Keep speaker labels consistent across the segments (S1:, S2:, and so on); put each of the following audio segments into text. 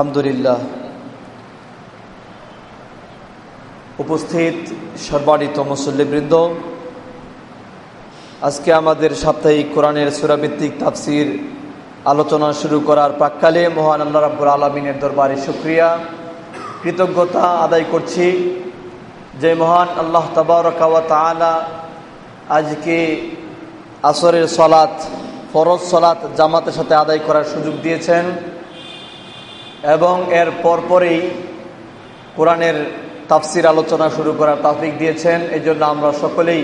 S1: আলহামদুলিল্লাহ। উপস্থিত সর্বানিত মুসল্লিবৃন্দ, আজকে আমাদের সাপ্তাহিক কোরআনের সুরাভিত্তিক তাফসির আলোচনা শুরু করার প্রাককালে মহান আল্লাহ রাব্বুল আলমিনের দরবারে সুক্রিয়া কৃতজ্ঞতা আদায় করছি যে মহান আল্লাহ তাবারকাওয়া তালা আজকে আসরের সলাৎ ফরজ সলাৎ জামাতের সাথে আদায় করার সুযোগ দিয়েছেন। এবং এর পরপরেই কোরআনের তাফসির আলোচনা শুরু করার তাফিক দিয়েছেন। এই জন্য আমরা সকলেই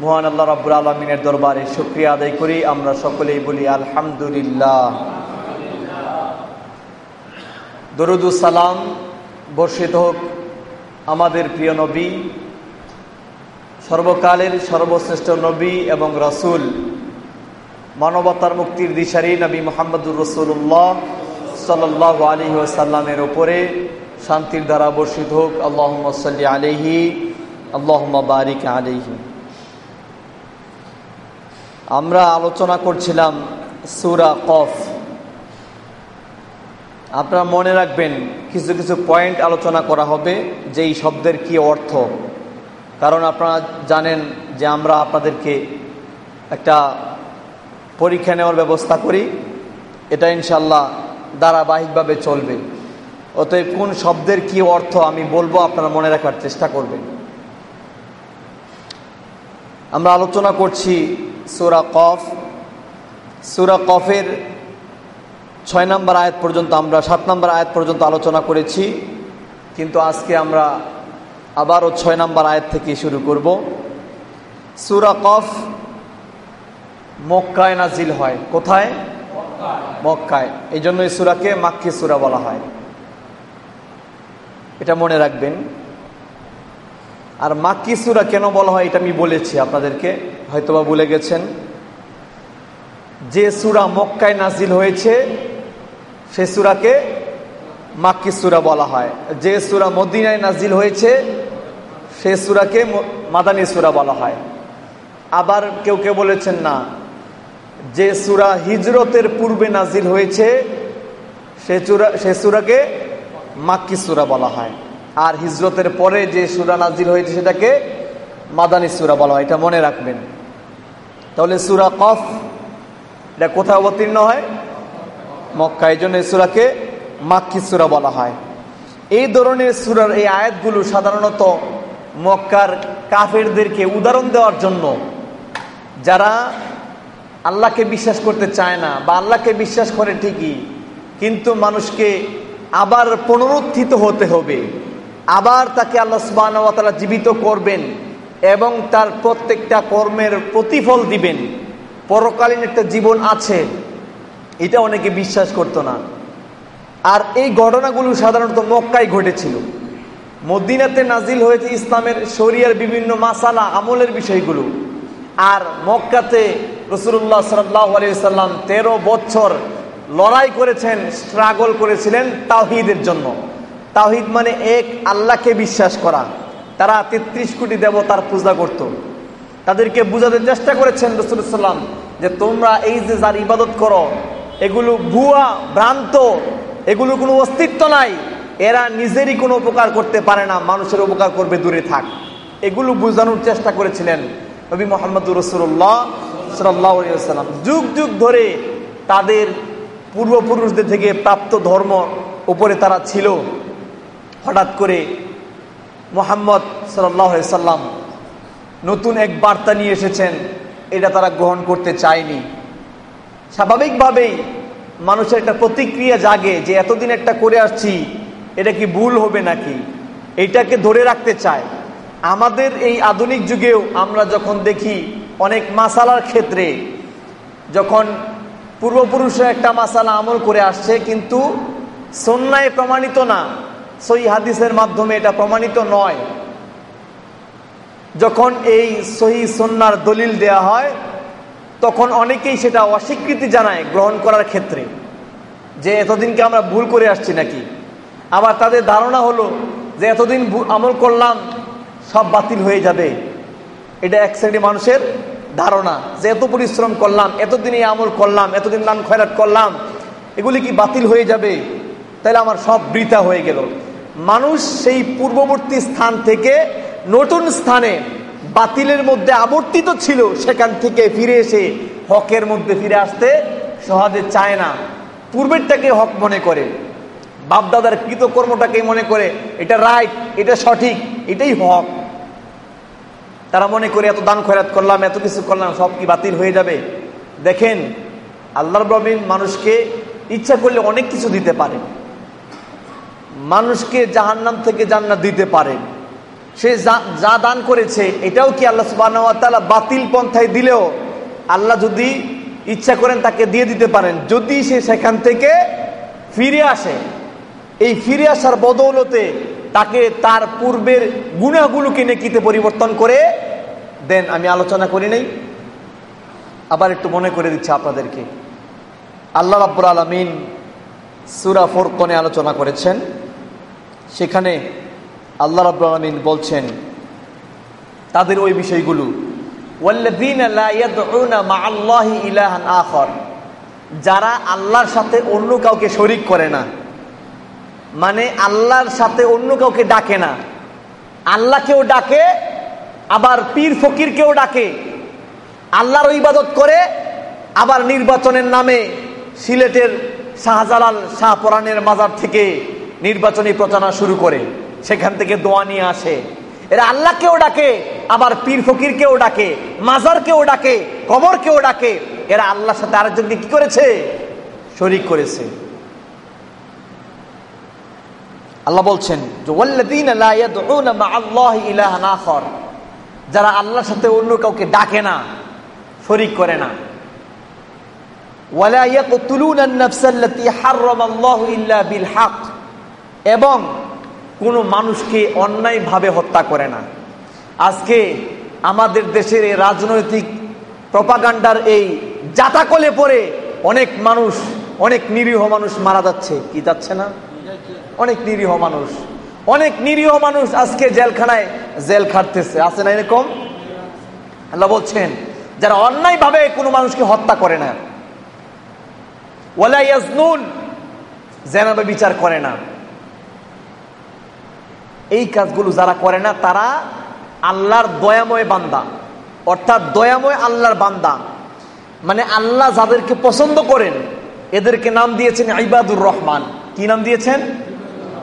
S1: মহান আল্লাহ রাবুল আলমিনের দরবারে শুক্রিয়া আদায় করি। আমরা সকলেই বলি আলহামদুলিল্লাহ। দরুদুসালাম বর্ষিত হোক আমাদের প্রিয় নবী, সর্বকালের সর্বশ্রেষ্ঠ নবী এবং রসুল, মানবতার মুক্তির দিশারি নবী মোহাম্মদুর রসুল্লাহ সাল্লাহ আলী সাল্লামের ওপরে শান্তির দ্বারা বর্ষিত হোক। আল্লাহ সাল্লি আলহি আল্লাহ বারিক আলহি আমরা আলোচনা করছিলাম সুরা কফ। আপনারা মনে রাখবেন, কিছু কিছু পয়েন্ট আলোচনা করা হবে যে এই শব্দের কি অর্থ। কারণ আপনারা জানেন যে আমরা আপনাদেরকে একটা পরীক্ষা নেওয়ার ব্যবস্থা করি। এটা ইনশাল্লাহ ধারাবাহিকভাবে চলবে। অতএব কোন শব্দের কি অর্থ আমি বলব আপনারা মনে রাখার চেষ্টা করবেন। আমরা আলোচনা করছি সুরা কফ। সুরা কফের ছয় নম্বর আয়াত পর্যন্ত আমরা, সাত নম্বর আয়াত পর্যন্ত আলোচনা করেছি। কিন্তু আজকে আমরা আবারও ছয় নম্বর আয়াত থেকে শুরু করব। সুরা কফ মক্কায় নাজিল হয়। কোথায়? মক্কায়। এই জন্য এই সুরাকে মাক্কি সুরা বলা হয়। এটা মনে রাখবেন। আর মাক্কি সুরা কেন বলা হয় এটা আমি বলেছি আপনাদেরকে, হয়তোবা ভুলে গেছেন। যে সুরা মক্কায় নাজিল হয়েছে, সে সুরাকে মাক্কি সুরা বলা হয়। যে সুরা মদিনায় নাজিল হয়েছে, সে সুরাকে মাদানী সুরা বলা হয়। আবার কেউ কেউ বলেছেন না যে সুরা হিজরতের পূর্বে নাজিল হয়েছে, সে চূড়া সে সুরাকে মাক্কি সুরা বলা হয়। আর হিজরতের পরে যে সুরা নাজিল হয়েছে সেটাকে মাদানী সুরা বলা হয়। এটা মনে রাখবেন। তাহলে সুরা কফ, এটা কোথায় অবতীর্ণ হয়? মক্কা এই জন্য সুরাকে মাক্কি সুরা বলা হয়। এই ধরনের সুরার এই আয়াতগুলো সাধারণত মক্কার কাফেরদেরকে উদাহরণ দেওয়ার জন্য যারা আল্লাহকে বিশ্বাস করতে চায় না বা আল্লাহকে বিশ্বাস করে ঠিকই, কিন্তু মানুষকে আবার পুনরুত্থিত হতে হবে। আবার তাকে আল্লাহ সুবাহতালা জীবিত করবেন এবং তার প্রত্যেকটা কর্মের প্রতিফল দিবেন। পরকালীন একটা জীবন আছে, এটা অনেকে বিশ্বাস করতো না। আর এই ঘটনাগুলো সাধারণত মক্কায় ঘটেছিল। মদিনাতে নাজিল হয়েছে ইসলামের শরিয়ার বিভিন্ন মাসালা, আমলের বিষয়গুলো। আর মক্কাতে রসুল্লাহ সাল্লাহ আলিয়াল্লাম তেরো বছর লড়াই করেছেন স্ট্রাগল করেছিলেন তাওহিদের জন্য। তাওহিদ মানে এক আল্লাহকে বিশ্বাস করা। তারা তেত্রিশ কোটি দেবতার পূজা করত। তাদেরকে বুঝাতে চেষ্টা করেছেন রসুলাম যে তোমরা এই যে যার ইবাদত করো, এগুলো ভুয়া, ভ্রান্ত, এগুলো কোনো অস্তিত্ব নাই। এরা নিজেরই কোনো উপকার করতে পারে না, মানুষের উপকার করবে, দূরে থাক। এগুলো বোঝানোর চেষ্টা করেছিলেন নবী মোহাম্মদ রসুল্লাহ সাল্লাম যুগ যুগ ধরে তাদের পূর্বপুরুষদের থেকে প্রাপ্ত ধর্ম উপরে তারা ছিল। হঠাৎ করে মোহাম্মদ সাল্লাম নতুন এক বার্তা নিয়ে এসেছেন, এটা তারা গ্রহণ করতে চায়নি। স্বাভাবিকভাবেই মানুষের একটা প্রতিক্রিয়া জাগে যে, এতদিন একটা করে আসছি, এটা কি ভুল হবে নাকি? এটাকে ধরে রাখতে চায়। আমাদের এই আধুনিক যুগেও আমরা যখন দেখি অনেক মাসালার ক্ষেত্রে, যখন পূর্বপুরুষরা একটা মাসালা আমল করে আসছে, কিন্তু সন্ন্যায় প্রমাণিত না, সই হাদিসের মাধ্যমে এটা প্রমাণিত নয়। যখন এই সহি সন্ন্যার দলিল দেয়া হয়, তখন অনেকেই সেটা অস্বীকৃতি জানায় গ্রহণ করার ক্ষেত্রে, যে এতদিনকে আমরা ভুল করে আসছি নাকি? আবার তাদের ধারণা হলো যে এতদিন আমল করলাম সব বাতিল হয়ে যাবে। এটা এক শ্রেণি মানুষের ধারণা। যে এত পরিশ্রম করলাম এতদিন এই আমল করলাম এতদিন নাম খয়রাত করলাম, এগুলি কি বাতিল হয়ে যাবে? তাহলে আমার সব বৃথা হয়ে গেল। মানুষ সেই পূর্ববর্তী স্থান থেকে নতুন স্থানে বাতিলের মধ্যে আবর্তিত ছিল, সেখান থেকে ফিরে এসে হকের মধ্যে ফিরে আসতে সহজে চায় না। পূর্বেরটাকে হক মনে করে। বাপদাদার কৃতকর্মটাকেই মনে করে, এটা রাইট এটা সঠিক, এটাই হক। তারা মনে করে, এত দান খয়রাত করলাম, এত কিছু করলাম, সব কি বাতিল হয়ে যাবে? দেখেন আল্লাহ রবিন মানুষকে ইচ্ছা করলে অনেক কিছু দিতে পারে। মানুষকে জাহান্নাম থেকে জান্নাত দিতে পারে। সে যা দান করেছে, এটাও কি আল্লাহ সুবাহ বাতিল পন্থায় দিলেও আল্লাহ যদি ইচ্ছা করেন তাকে দিয়ে দিতে পারেন। যদি সে সেখান থেকে ফিরে আসে এই ফিরে আসার বদৌলতে তাকে তার পূর্বের গুণাগুলোকে নেকিতে পরিবর্তন করে দেন, আমি আলোচনা করি নাই। আবার একটু মনে করে দিচ্ছি আপনাদেরকে। আল্লাহ রাব্বুল আলমিন সুরা ফোরকনে আলোচনা করেছেন। সেখানে আল্লাহ রাব্বুল আলমিন বলছেন, তাদের ওই বিষয়গুলো যারা আল্লাহর সাথে অন্য কাউকে শরিক করে না। মানে আল্লাহর সাথে অন্য কাউকে ডাকে না। আল্লাহকেও ডাকে, আবার পীর ফকিরকেও ডাকে। আল্লাহর ইবাদত করে, আবার নির্বাচনের নামে সিলেটের শাহজালাল শাহপরানের মাজার থেকে নির্বাচনী প্রচারণা শুরু করে। সেখান থেকে দোয়া নিয়ে আসে। এরা আল্লাহকেও ডাকে, আবার পীর ফকিরকেও ডাকে মাজারকেও ডাকে কবরকেও ডাকে। এরা আল্লাহর সাথে আরেকজনকে কি করেছে? শরিক করেছে। আল্লাহ বলছেন যারা আল্লাহর সাথে অন্য কাউকে ডাকে না, শরিক করে না। এবং কোনো মানুষকে অন্যায়ভাবে হত্যা করে না। আজকে আমাদের দেশের এই রাজনৈতিক প্রপাগান্ডার এই জাতাকলে পরে অনেক মানুষ, অনেক নিরীহ মানুষ মারা যাচ্ছে। কি যাচ্ছে না? অনেক নিরীহ মানুষ। অনেক নিরীহ মানুষ আজকে জেলখানায় জেল খাটতেছে। আছে না এরকম? আল্লাহ বলছেন, যারা অন্যায়ভাবে কোনো মানুষকে হত্যা করে না ওয়ালাইয়াজনুন জেনাবে বিচার করে না। এই কাজগুলো যারা করে না, তারা আল্লাহর দয়াময় বান্দা। অর্থাৎ দয়াময় আল্লাহর বান্দা। মানে আল্লাহ যাদেরকে পছন্দ করেন, এদেরকে নাম দিয়েছেন ইবাদুর রহমান। কি নাম দিয়েছেন?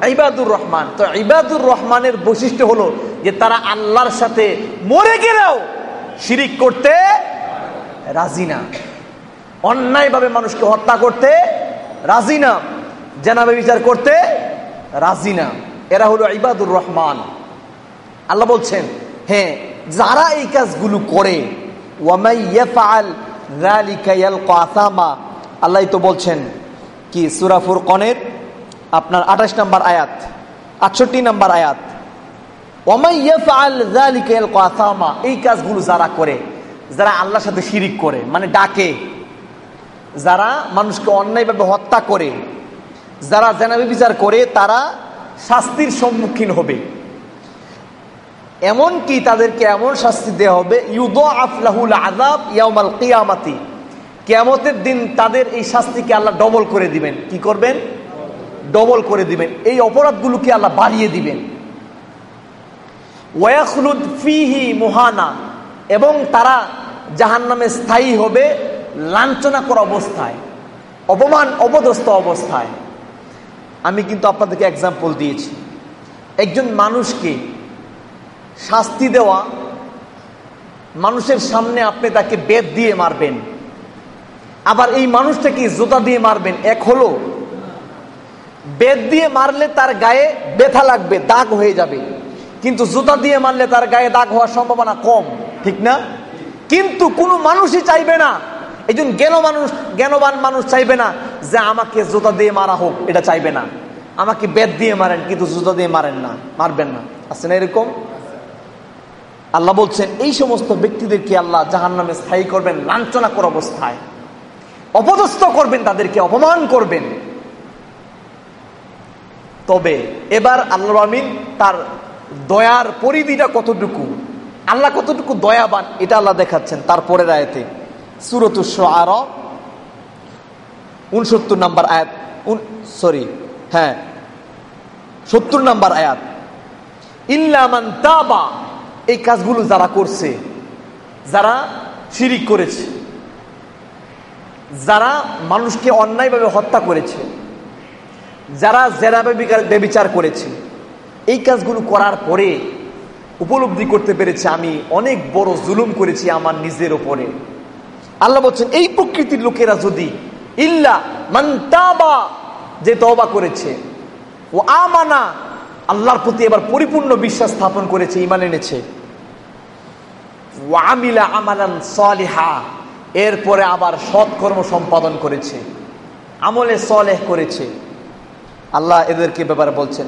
S1: ইবাদুর রহমান। তো ইবাদুর রহমানের বৈশিষ্ট্য হলো যে তারা আল্লাহর সাথে মরে গেলেও শিরিক করতে রাজি না। অন্যায়ভাবে মানুষকে হত্যা করতে রাজি না। জেনাবে বিচার করতে রাজি না। এরা হলো ইবাদুর রহমান। আল্লাহ বলছেন হ্যাঁ যারা এই কাজগুলো করে আল্লাহ তো বলছেন কি সুরাফুর কনের আপনার আঠাশ নম্বর আয়াত, আটষট্টি নম্বর আয়াত। এই কাজগুলো যারা করে, যারা আল্লাহর সাথে শিরিক করে মানে ডাকে, যারা মানুষকে অন্যায়ভাবে হত্যা করে, যারা জেনাবি বিচার করে, তারা শাস্তির সম্মুখীন হবে। এমন কি তাদেরকে এমন শাস্তি দেওয়া হবে ইউদ আফলাহুল আজাব ইয়ামাল কিয়ামাতি। কেয়ামতের দিন তাদের এই শাস্তিকে আল্লাহ ডবল করে দিবেন। কি করবেন? ডবল করে দিবেন। এই অপরাধগুলোকে আল্লাহ বাড়িয়ে দিবেন। ওয়াখলুদ ফিহি মুহানা। এবং তারা জাহান নামে স্থায়ী হবে লাঞ্ছনা করা অবস্থায়, অপমান অবদস্ত অবস্থায়। আমি কিন্তু আপনাদেরকে এক্সাম্পল দিয়েছি। একজন মানুষকে শাস্তি দেওয়া, মানুষের সামনে আপনি তাকে বেদ দিয়ে মারবেন। আবার এই মানুষটাকে জোতা দিয়ে মারবেন। এক হলো বেদ দিয়ে মারলে তার গায়ে ব্যথা লাগবে, দাগ হয়ে যাবে। কিন্তু জুতা দিয়ে মারলে তার গায়ে দাগ হওয়ার সম্ভাবনা কম, ঠিক না? কিন্তু কোনো মানুষই চাইবে না, একজন জ্ঞান মানুষ, জ্ঞানবান মানুষ চাইবে না যে আমাকে জুতা দিয়ে মারা হোক, এটা চাইবে না। আমাকে বেদ দিয়ে মারেন, কিন্তু জুতা দিয়ে মারেন না, মারবেন না। আছে না এরকম? আল্লাহ বলছেন, এই সমস্ত ব্যক্তিদেরকে আল্লাহ জাহান নামে স্থায়ী করবেন লাঞ্ছনা কর অবস্থায়। অপদস্থ করবেন তাদেরকে, অপমান করবেন। তবে এবার আল্লাহ আমিন তার দয়ার পরিধিটা কতটুকু, আল্লাহ কতটুকু দয়াবান এটা আল্লাহ দেখাচ্ছেন তারপরের আয়াতে। সুরতুস্ব আর উনসত্তর নাম্বার আয়াত সরি হ্যাঁ সত্তর নাম্বার আয়াত। ইল্লামান তাবা, এই কাজগুলো যারা করছে, যারা শিরিক করেছে, যারা মানুষকে অন্যায়ভাবে হত্যা করেছে যারা জেরা বেবিচার করেছে, এই কাজগুলো করার পরে উপলব্ধি করতে পেরেছে আমি অনেক বড় জুলুম করেছি আমার নিজের ওপরে। আল্লাহ বলছেন, এই প্রকৃতির লোকেরা যদি ইল্লা মান্তাবা যে তবা করেছে, ও আমানা, আল্লাহর প্রতি এবার পরিপূর্ণ বিশ্বাস স্থাপন করেছে ইমান এনেছে ওয়ামিলা আমালান সালিহা, এরপরে আবার সৎকর্ম সম্পাদন করেছে, আমলে সলেহ করেছে আল্লাহ এদেরকে ব্যাপারে বলছেন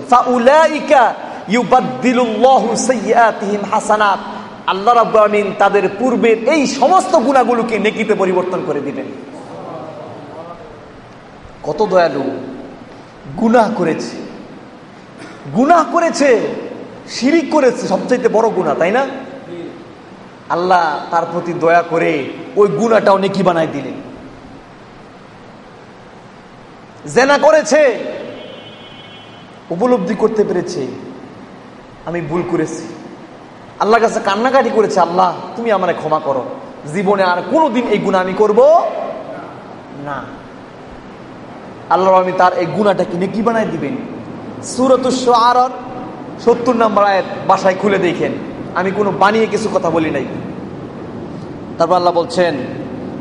S1: হাসানাত। আল্লাহ রাব্বুল তাদের পূর্বের এই সমস্ত গুণাগুলোকে নেকিতে পরিবর্তন করে দিবেন। কত দয়ালু, গুনাহ করেছে। গুনাহ করেছে, শিরিক করেছে, সবচাইতে বড় গুণা তাই না? আল্লাহ তার প্রতি দয়া করে ওই গুণাটাও নেকি বানাই দিলেন। জেনা করেছে উপলব্ধি করতে পেরেছে, আমি ভুল করেছি। আল্লাহ কাছে কান্নাকাটি করেছে, আল্লাহ, তুমি আমার ক্ষমা করো। জীবনে আর কোনো দিন এই গুণা আমি করব না। আল্লাহ আমি তার এই গুণাটাকে নেকি বানাই দিবেন? সুরত আর সত্তর নম্বর আয়াত বাসায় খুলে দেখেন। আমি কোনো বানিয়ে কিছু কথা বলি নাই। তারপর আল্লাহ বলছেন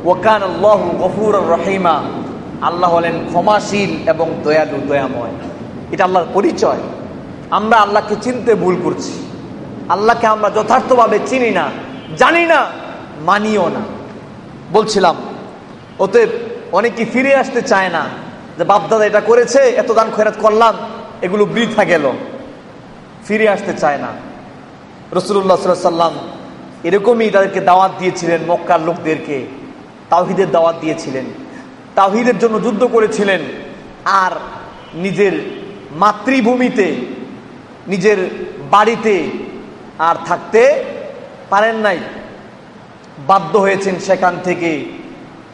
S1: ওকান আল্লাহ গফুর রহিমা। আল্লাহ হলেন ক্ষমাশীল এবং দয়ালু, দয়াময়। এটা আল্লাহর পরিচয়। আমরা আল্লাহকে চিনতে ভুল করছি। আল্লাহকে আমরা যথার্থভাবে চিনি না, জানি না, মানিও না। বলছিলাম ওতে অনেকে ফিরে আসতে চায় না যে, বাপদাদা এটা করেছে, এত দান খয়রাত করলাম, এগুলো বৃথা গেল। ফিরে আসতে চায় না। রসুল্লাহ সাল্লাম এরকমই তাদেরকে দাওয়াত দিয়েছিলেন মক্কার লোকদেরকে। তাওহিদের দাওয়াত দিয়েছিলেন। তাওহিদের জন্য যুদ্ধ করেছিলেন। আর নিজের মাতৃভূমিতে, নিজের বাড়িতে আর থাকতে পারেন নাই। বাধ্য হয়েছেন সেখান থেকে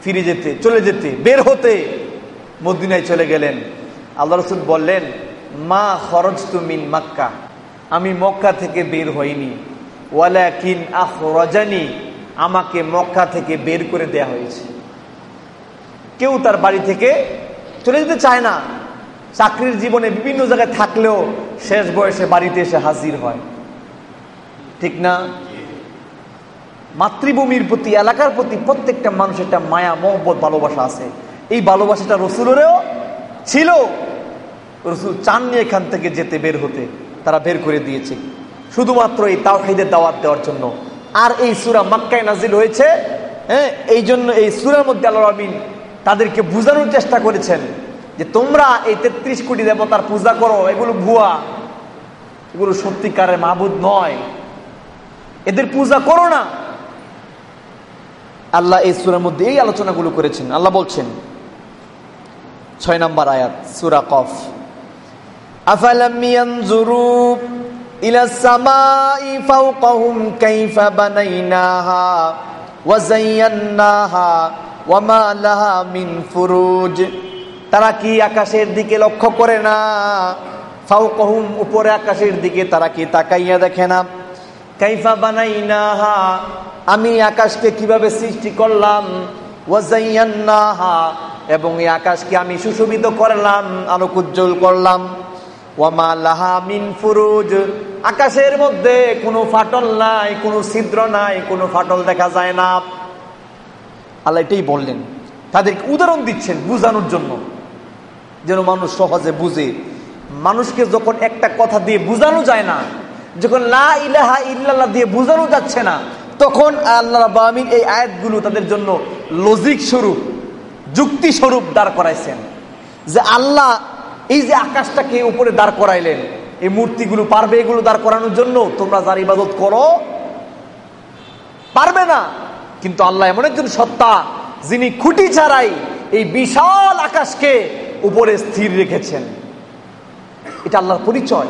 S1: ফিরে যেতে, চলে যেতে। বের হতে মদিনায় চলে গেলেন। আল্লাহ রসুল বললেন, মা খরচ তুমিন মাক্কা, আমি মক্কা থেকে বের হইনি। ওয়ালাকিন আহ রজানি আমাকে মক্কা থেকে বের করে দেয়া হয়েছে। কেউ তার বাড়ি থেকে চলে যেতে চায় না। চাকরির জীবনে বিভিন্ন জায়গায় থাকলেও শেষ বয়সে বাড়িতে এসে হাজির হয়। ঠিক না? মাতৃভূমির প্রতি, এলাকার প্রতি প্রত্যেকটা মানুষের একটা মায়া, মহব্বত, ভালোবাসা আছে। এই ভালোবাসাটা রসুলেরও ছিল। রসুল চাননি এখান থেকে যেতে বের হতে। তারা বের করে দিয়েছে। শুধুমাত্র এই তাওহিদের দাওয়াত দেওয়ার জন্য। আর এই সুরা মাক্কায় নাজিল হয়েছে হ্যাঁ এই জন্য এই সুরার মধ্যে আল্লাহ আমিন তাদেরকে বুঝানোর চেষ্টা করেছেন। যে তোমরা এই তেত্রিশ কোটি দেবতার পূজা করো, এগুলো ভুয়া। এগুলো সত্যিকারের মাহবুদ নয়। এদের পূজা করো না। আল্লাহ এই সুরের মধ্যে এই আলোচনাগুলো করেছেন। আল্লাহ বলছেন, ছয় নম্বর আয়াত, সুরা কফ। আফালাম ইয়ানজুরু ইলা সামাই ফাওকাহুম কাইফা বানাইনাহা ওয়া যায়্যানাহা ওয়া মা লাহা মিন ফুরুজ। তারা কি আকাশের দিকে লক্ষ্য করে না? ফাওকাহুম, উপরে আকাশের দিকে তারা কি তাকাইয়া দেখে না? কাইফা বানাইনাহা, আমি আকাশকে কীভাবে সৃষ্টি করলাম? এবং এই আকাশকে আমি সুশোভিত করলাম আলোক উজ্জ্বল করলাম। ওয়ামা লাহা মিন ফুরুজ, আকাশের মধ্যে কোনো ফাটল নাই, কোনো ছিদ্র নাই, কোনো ফাটল দেখা যায় না। আল্লাহ এটাই বললেন। তাদেরকে উদাহরণ দিচ্ছেন বুঝানোর জন্য। যেন মানুষ সহজে বুঝে। মানুষকে যখন একটা কথা দিয়ে বুঝানো যায় না, যখন লা ইলাহা ইল্লাল্লাহ দিয়ে বুঝানো যাচ্ছে না, তখন আল্লাহ আমিন এই আয়াতগুলো তাদের জন্য লজিক স্বরূপ, যুক্তি স্বরূপ দাঁড় করাইছেন। যে আল্লাহ এই যে আকাশটাকে উপরে দাঁড় করাইলেন, এই মূর্তিগুলো পারবে এগুলো দাঁড় করানোর জন্য? তোমরা যার ইবাদত করো, পারবে না। কিন্তু আল্লাহ এমন একজন সত্তা, যিনি খুঁটি ছাড়াই এই বিশাল আকাশকে উপরে স্থির রেখেছেন। এটা আল্লাহর পরিচয়।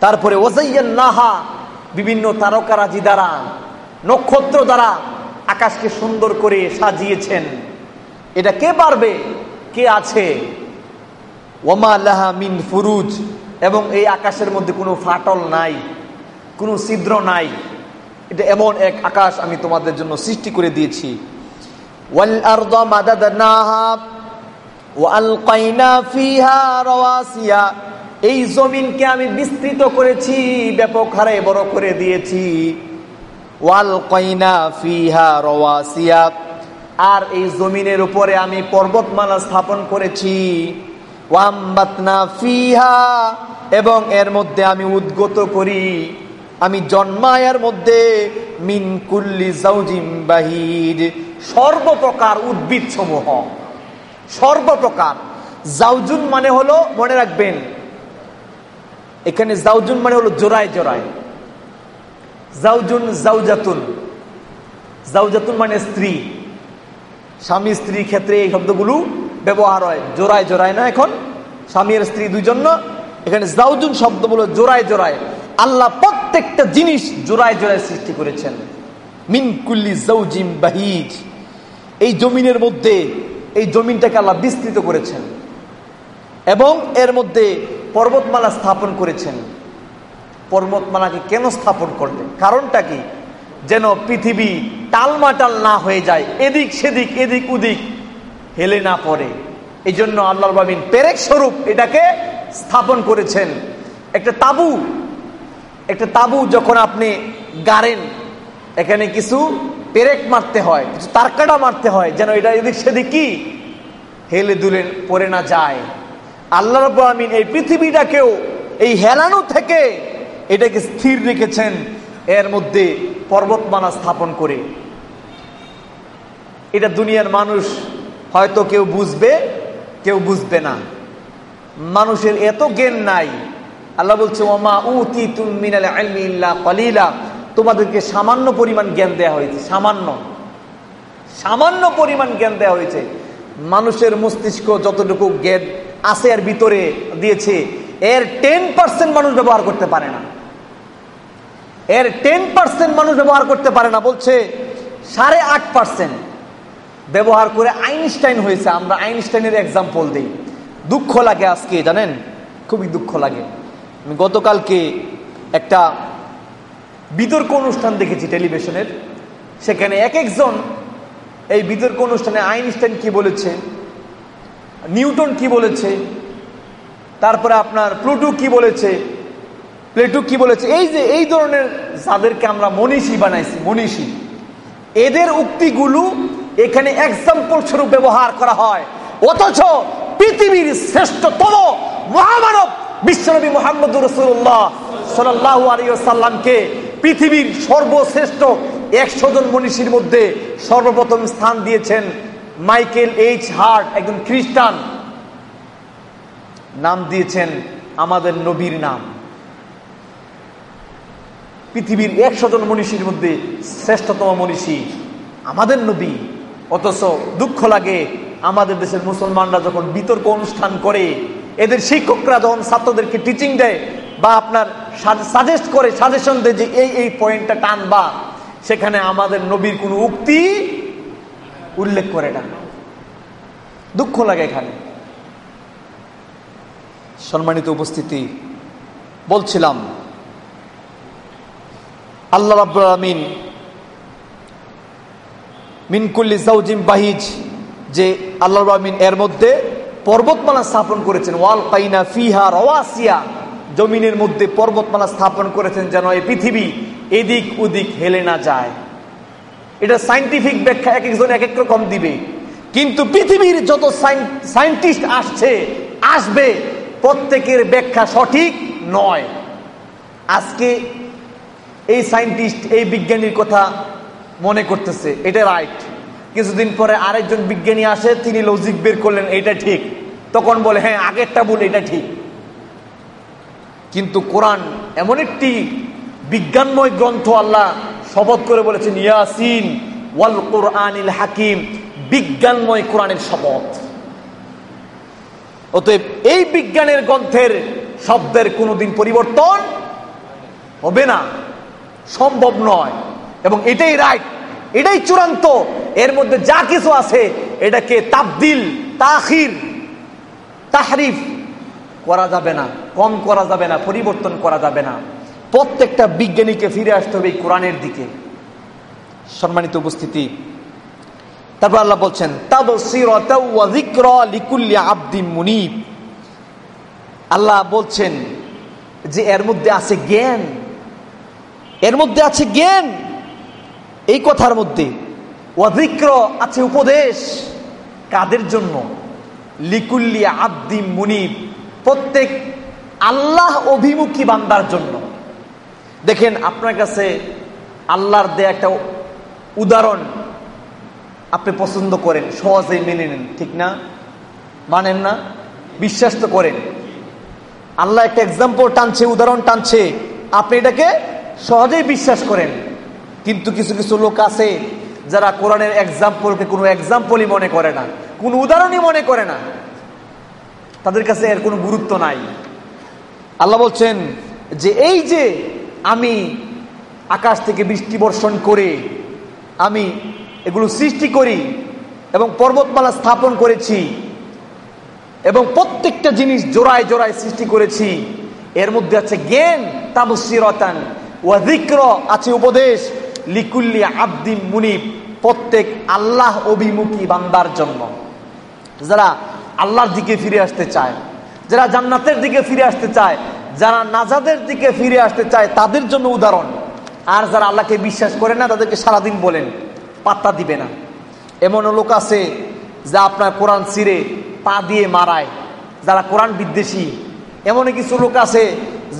S1: তারপরে ওজাইয়ান নাহা বিভিন্ন তারকারাজি দ্বারা, নক্ষত্র দ্বারা আকাশকে সুন্দর করে সাজিয়েছেন। এটা কে পারবে? কে আছে? ওমা মিন ফুরুজ। এবং এই আকাশের মধ্যে কোনো ফাটল নাই, কোনো ছিদ্র নাই। এটা এমন এক আকাশ আমি তোমাদের জন্য সৃষ্টি করে দিয়েছি। ওয়াল আরদা মাদাদনাহা এই জমিনকে আমি বিস্তৃত করেছি, ব্যাপক হারে বড় করে দিয়েছি। ওয়ালকাইনা ফিহা রাওয়াসিয়া। আর এই জমিনের উপরে আমি পর্বতমালা স্থাপন করেছি। ওয়াম্বাতনা ফিহা। এবং এর মধ্যে আমি উদ্গত করি। আমি জন্মায়ের মধ্যে মিনকুল্লি জাউজিম বাহির। সর্বপ্রকার উদ্ভিদ সমূহ সর্বপ্রকার। জাউজুন মানে হলো, মনে রাখবেন, এখানে জাউজুন মানে হলো জোড়ায় জোড়ায়। জাউজুন জাউজাতুন। জাউজাতুন মানে স্ত্রী। স্বামী স্ত্রীর ক্ষেত্রে এই শব্দগুলো ব্যবহার হয়। জোড়ায় জোড়ায় না এখন স্বামী আর স্ত্রী দুইজন না এখানে জাউজুন শব্দ বলো জোড়ায় জোড়ায়। আল্লাহ প্রত্যেকটা জিনিস জোড়ায় জোড়ায় সৃষ্টি করেছেন। মিনকুল্লি জাউজিম বাহিজ। এই জমিনের মধ্যে এই জমিনটাকে আল্লাহ বিস্তৃত করেছেন এবং এর মধ্যে পর্বতমালা স্থাপন করেছেন। পর্বতমালাকে কেন স্থাপন করলেন? কারণটা কি? যেন পৃথিবী টালমাটাল না হয়ে যায়, এদিক সেদিক, এদিক উদিক হেলে না পড়ে। এই জন্য আল্লাহ বাবিন পেরেক স্বরূপ এটাকে স্থাপন করেছেন। একটা তাবু একটা তাবু যখন আপনি গাড়েন, এখানে কিছু পেরেক মারতে হয়, কিছু তারকাটা মারতে হয়, যেন এটা এদিক সেদিক কি? হেলে দুলে পড়ে না যায়। আল্লাহ রব আমিন এই পৃথিবীটাকেও, এই হেলানো থেকে এটাকে স্থির রেখেছেন, এর মধ্যে পর্বতমালা স্থাপন করে। এটা দুনিয়ার মানুষ হয়তো কেউ বুঝবে কেউ বুঝবে না। মানুষের এত জ্ঞান নাই। আল্লাহ বলছে ওমা উতি তুমিনাল কলিলা। তোমাদেরকে সামান্য পরিমাণ জ্ঞান দেয়া হয়েছে, সামান্য। সামান্য পরিমাণ জ্ঞান দেওয়া হয়েছে। মানুষের মস্তিষ্ক যতটুকু জ্ঞান আছে এর ভিতরে দিয়েছে, এর টেন পার্সেন্ট মানুষ ব্যবহার করতে পারে না। এর টেন পার্সেন্ট মানুষ ব্যবহার করতে পারে না, বলছে সাড়ে আট পার্সেন্ট ব্যবহার করে আইনস্টাইন হয়েছে। আমরা আইনস্টাইনের এক্সাম্পল দিই। দুঃখ লাগে আজকে, জানেন? খুবই দুঃখ লাগে। আমি গতকালকে একটা বিতর্ক অনুষ্ঠান দেখেছি টেলিভিশনের। সেখানে এক একজন এই বিতর্ক অনুষ্ঠানে আইনস্টাইন কি বলেছে, নিউটন কি বলেছে, তারপরে আপনার প্লুটু কি বলেছে, প্লেটু কি বলেছে, এই যে এই ধরনের যাদেরকে আমরা মনীষী বানাইছি, মনীষী, এদের উক্তিগুলো এখানে এক্সাম্পল স্বরূপ ব্যবহার করা হয়। অথচ পৃথিবীর শ্রেষ্ঠতম মহামানব বিশ্বনবী মোহাম্মদ রসুল্লাহ সাল্লাহ আলিয়াল্লামকে পৃথিবীর সর্বশ্রেষ্ঠ একশো জন মনীষীর মধ্যে সর্বপ্রথম স্থান দিয়েছেন মাইকেল এইচ হার্ট, একজন খ্রিস্টান। নাম দিয়েছেন আমাদের নবীর নাম। পৃথিবীর একশো জন মনীষীর মধ্যে শ্রেষ্ঠতম মনীষী আমাদের নবী। অথচ দুঃখ লাগে আমাদের দেশের মুসলমানরা যখন বিতর্ক অনুষ্ঠান করে, এদের শিক্ষকরা যখন ছাত্রদেরকে টিচিং দেয় বা আপনার সাজেস্ট করে সাজেশন দেয় যে এই এই পয়েন্টটা টানবা। সেখানে আমাদের নবীর কোনো উক্তি উল্লেখ করে না। দুঃখ লাগে এখানে। সম্মানিত উপস্থিতি, বলছিলাম, আল্লাহ রাব্বুল আমিন মিনকুল্লি জাউজিম বাহিজ, যে আল্লাহ আমিন এর মধ্যে পর্বতমালা স্থাপন করেছেন। ওয়াল কাইনা ফিহা রওয়াসিয়া। জমিনের মধ্যে পর্বতমালা স্থাপন করেছেন যেন এই পৃথিবী এদিক ওদিক হেলে না যায়। এটা সাইন্টিফিক ব্যাখ্যা এক একজন এক এক রকম দিবে। কিন্তু পৃথিবীর যত সাইন্টিস্ট আসছে, আসবে, প্রত্যেকের ব্যাখ্যা সঠিক নয়। আজকে এই সাইন্টিস্ট এই বিজ্ঞানীর কথা মনে করতেছে, এটা রাইট কিছুদিন পরে আরেকজন বিজ্ঞানী আসে, তিনি লজিক বের করলেন, এটা ঠিক। তখন বলে হ্যাঁ আগেরটা বলে এটা ঠিক। কিন্তু কোরআন এমন একটি বিজ্ঞানময় গ্রন্থ আল্লাহ শপথ করে বলেছেন, ইয়াসিন ওয়াল কোরআনিল হাকিম বিজ্ঞানময় কোরআনের শপথ। অতএব এই বিজ্ঞানের গ্রন্থের শব্দের কোনোদিন পরিবর্তন হবে না, সম্ভব নয়। এবং এটাই রাইট, এটাই চূড়ান্ত। এর মধ্যে যা কিছু আছে, এটাকে তাবদিল তাহির তাহরিফ করা যাবে না। কম করা যাবে না, পরিবর্তন করা যাবে না। প্রত্যেকটা বিজ্ঞানীকে ফিরে আসতে হবে এই কোরআনের দিকে। সম্মানিত উপস্থিতি, তারপর আল্লাহ বলছেন মুনিব। আল্লাহ বলছেন যে এর মধ্যে আছে জ্ঞান। এর মধ্যে আছে জ্ঞান। এই কথার মধ্যে অধিক্র আছে উপদেশ। কাদের জন্য? লিকুল্লি আব্দি মুনিব। প্রত্যেক আল্লাহ অভিমুখী বান্দার জন্য। দেখেন, আপনার কাছে আল্লাহর দেয়া একটা উদাহরণ আপনি পছন্দ করেন, সহজেই মেনে নেন, ঠিক না? মানেন না? বিশ্বাস তো করেন। আল্লাহ একটা এক্সাম্পল টানছে, উদাহরণ টানছে। আপনি এটাকে সহজেই বিশ্বাস করেন। কিন্তু কিছু কিছু লোক আছে যারা কোরআনের এক্সাম্পলকে কোনো এক্সাম্পলই মনে করে না, কোনো উদাহরণই মনে করে না। তাদের কাছে এর কোনো গুরুত্ব নাই। আল্লাহ বলছেন যে এই যে আমি আকাশ থেকে বৃষ্টি বর্ষণ করে আমি এগুলো সৃষ্টি করি এবং পর্বতমালা স্থাপন করেছি এবং প্রত্যেকটা জিনিস জোড়ায় জোড়ায় সৃষ্টি করেছি, এর মধ্যে আছে জ্ঞান, তাবসিরতান ওয়াদিক্র আছে উপদেশ, লিকুল্লি আব্দিম মুনিব, প্রত্যেক আল্লাহ অভিমুখী বান্দার জন্য। যারা আল্লাহর দিকে ফিরে আসতে চায়। যারা জান্নাতের দিকে ফিরে আসতে চায়, যারা নাজাদের দিকে ফিরে আসতে চায়, তাদের জন্য উদাহরণ। আর যারা আল্লাহকে বিশ্বাস করে না, তাদেরকে সারাদিন বলেন, পাত্তা দিবে না। এমন লোক আছে যা আপনার কোরআন সিরে পা দিয়ে মারায়, যারা কোরআন বিদ্বেষী। এমন কিছু লোক আছে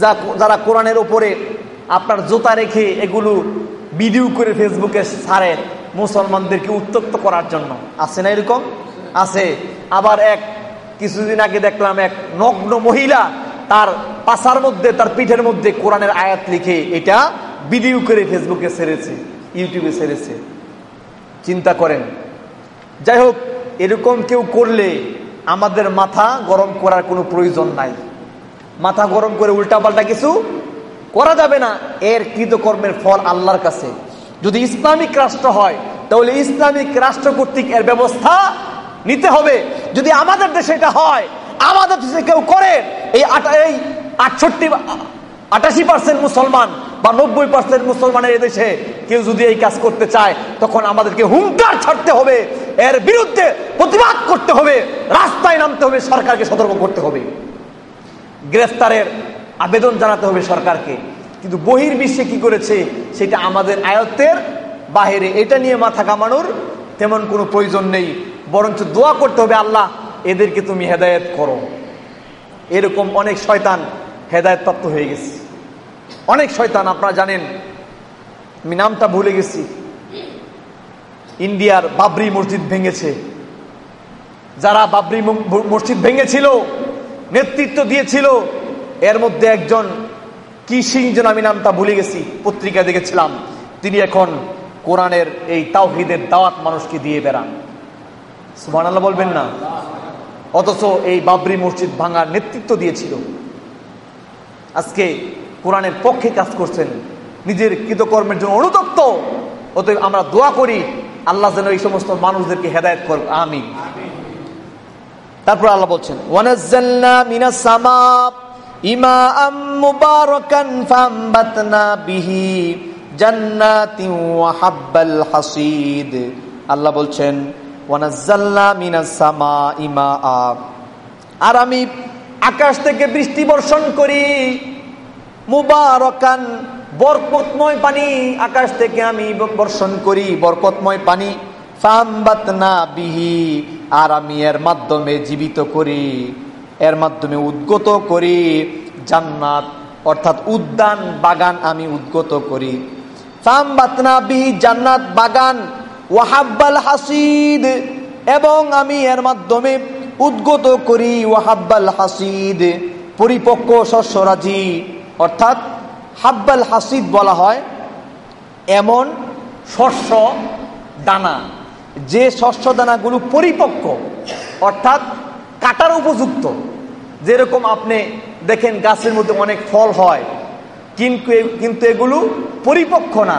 S1: যা যারা কোরআনের ওপরে আপনার জোতা রেখে এগুলো ভিডিও করে ফেসবুকে ছাড়ে মুসলমানদেরকে উত্তক্ত করার জন্য। আছে না এরকম? আছে। আবার এক কিছুদিন আগে দেখলাম এক নগ্ন মহিলা তার পাশার মধ্যে, তার পিঠের মধ্যে কোরআনের আয়াত লিখে এটা ভিডিও করে ফেসবুকে সেরেছে ইউটিউবে সেরেছে চিন্তা করেন। যাই হোক, এরকম কেউ করলে আমাদের মাথা গরম করার কোনো প্রয়োজন নাই। মাথা গরম করে উল্টাপাল্টা কিছু করা যাবে না। এর কৃতকর্মের ফল আল্লাহর কাছে। যদি ইসলামিক রাষ্ট্র হয়, তাহলে ইসলামিক রাষ্ট্র কর্তৃক এর ব্যবস্থা নিতে হবে। যদি আমাদের দেশে এটা হয়, আমাদের দেশে কেউ করে, এই এই আটষট্টি, আটাশি পার্সেন্ট মুসলমান বা নব্বই পার্সেন্ট মুসলমানের এদেশে কেউ যদি এই কাজ করতে চায়, তখন আমাদেরকে হুঙ্কার ছাড়তে হবে। এর বিরুদ্ধে প্রতিবাদ করতে হবে। রাস্তায় নামতে হবে, সরকারকে সতর্ক করতে হবে। গ্রেফতারের আবেদন জানাতে হবে সরকারকে। কিন্তু বহির বিশ্বে কি করেছে, সেটা আমাদের আয়ত্তের বাহিরে এটা নিয়ে মাথা কামানোর তেমন কোনো প্রয়োজন নেই। বরঞ্চ দোয়া করতে হবে, আল্লাহ, এদেরকে তুমি হেদায়ত করো। এরকম অনেক শয়তান হেদায়ত প্রাপ্ত হয়ে গেছে। অনেক শয়তান, আপনারা জানেন, আমি নামটা ভুলে গেছি। ইন্ডিয়ার বাবরি মসজিদ ভেঙেছে। যারা বাবরি মসজিদ ভেঙেছিল, নেতৃত্ব দিয়েছিল, এর মধ্যে একজন কি সিং যেন আমি নামটা ভুলে গেছি, পত্রিকা দেখেছিলাম। তিনি এখন কোরআনের এই তাওহিদের দাওয়াত মানুষকে দিয়ে বেড়ান। আল্লাহ বলবেন না। অথচ এই বাবরি মসজিদ ভাঙার নেতৃত্ব দিয়েছিল। আজকে কোরআনের পক্ষে কাজ করছেন। নিজের কৃতকর্মের জন্য অনুতপ্ত। অতএব আমরা দোয়া করি, আল্লাহ যেন এই সমস্ত মানুষদেরকে হেদায়ত করুক। আমি তারপর আল্লাহ বলছেন, ওয়ানাজ্জালনা মিনাস সামা ইমাআম মুবারাকান ফামবাতনা বিহি জান্নাতিন ওয়া হাব্বাল হাসিদ। আল্লাহ বলছেন আর আমি আকাশ থেকে বৃষ্টি বর্ষণ করি। মুবারকান বরকতময় পানি আকাশ থেকে আমি বর্ষণ করি, বরকতময় পানি। ফাম্বাতনা বিহি, আর আমি এর মাধ্যমে জীবিত করি, এর মাধ্যমে উদ্গত করি। জান্নাত, অর্থাৎ উদ্যান বাগান আমি উদ্গত করি। ফাম্বাতনা বিহি, জান্নাত বাগান ওয়াহাব্বাল হাসিদ। এবং আমি এর মাধ্যমে উদ্গত করি ওয়াহাব্বাল হাসিদ। পরিপক্ক শস্যরাজি অর্থাৎ হাব্বাল হাসিদ বলা হয় এমন শস্য দানা। যে শস্য দানাগুলো পরিপক্ক, অর্থাৎ কাটার উপযুক্ত। যেরকম আপনি দেখেন গাছের মধ্যে অনেক ফল হয়, কিন্তু কিন্তু এগুলো পরিপক্ক না,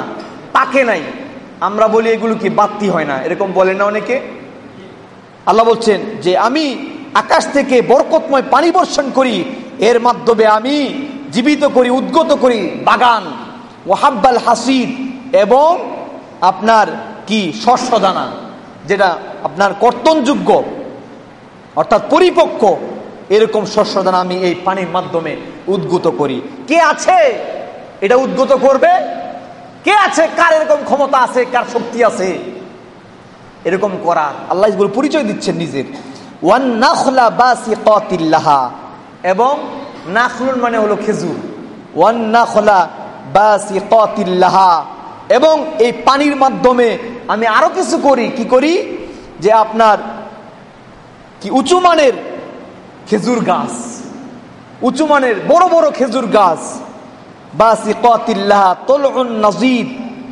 S1: পাকে নাই। আমরা বলি এগুলো কি বাত্তি হয় না? এরকম বলেন না অনেকে? আল্লাহ বলছেন যে আমি আকাশ থেকে বরকতময় পানি বর্ষণ করি, এর মাধ্যমে আমি জীবিত করি, উদ্গত করি বাগান, ওয়াহাব্বাল হাসিদ এবং আপনার কি শস্য দানা যেটা আপনার কর্তনযোগ্য, অর্থাৎ পরিপক্ক, এরকম শস্য দানা আমি এই পানির মাধ্যমে উদ্গত করি। কে আছে? এটা উদ্গত করবে কে আছে? কার এরকম ক্ষমতা আছে? কার শক্তি আছে? এরকম করার আল্লাহ পরিচয় দিচ্ছেন নিজের। ওয়ান এবং নাখলুন মানে হলো খেজুর। এবং এই পানির মাধ্যমে আমি আরও কিছু করি। কি করি? যে আপনার কি উঁচু মানের খেজুর গাছ। উঁচু মানের বড় বড় খেজুর গাছ। নাজিদ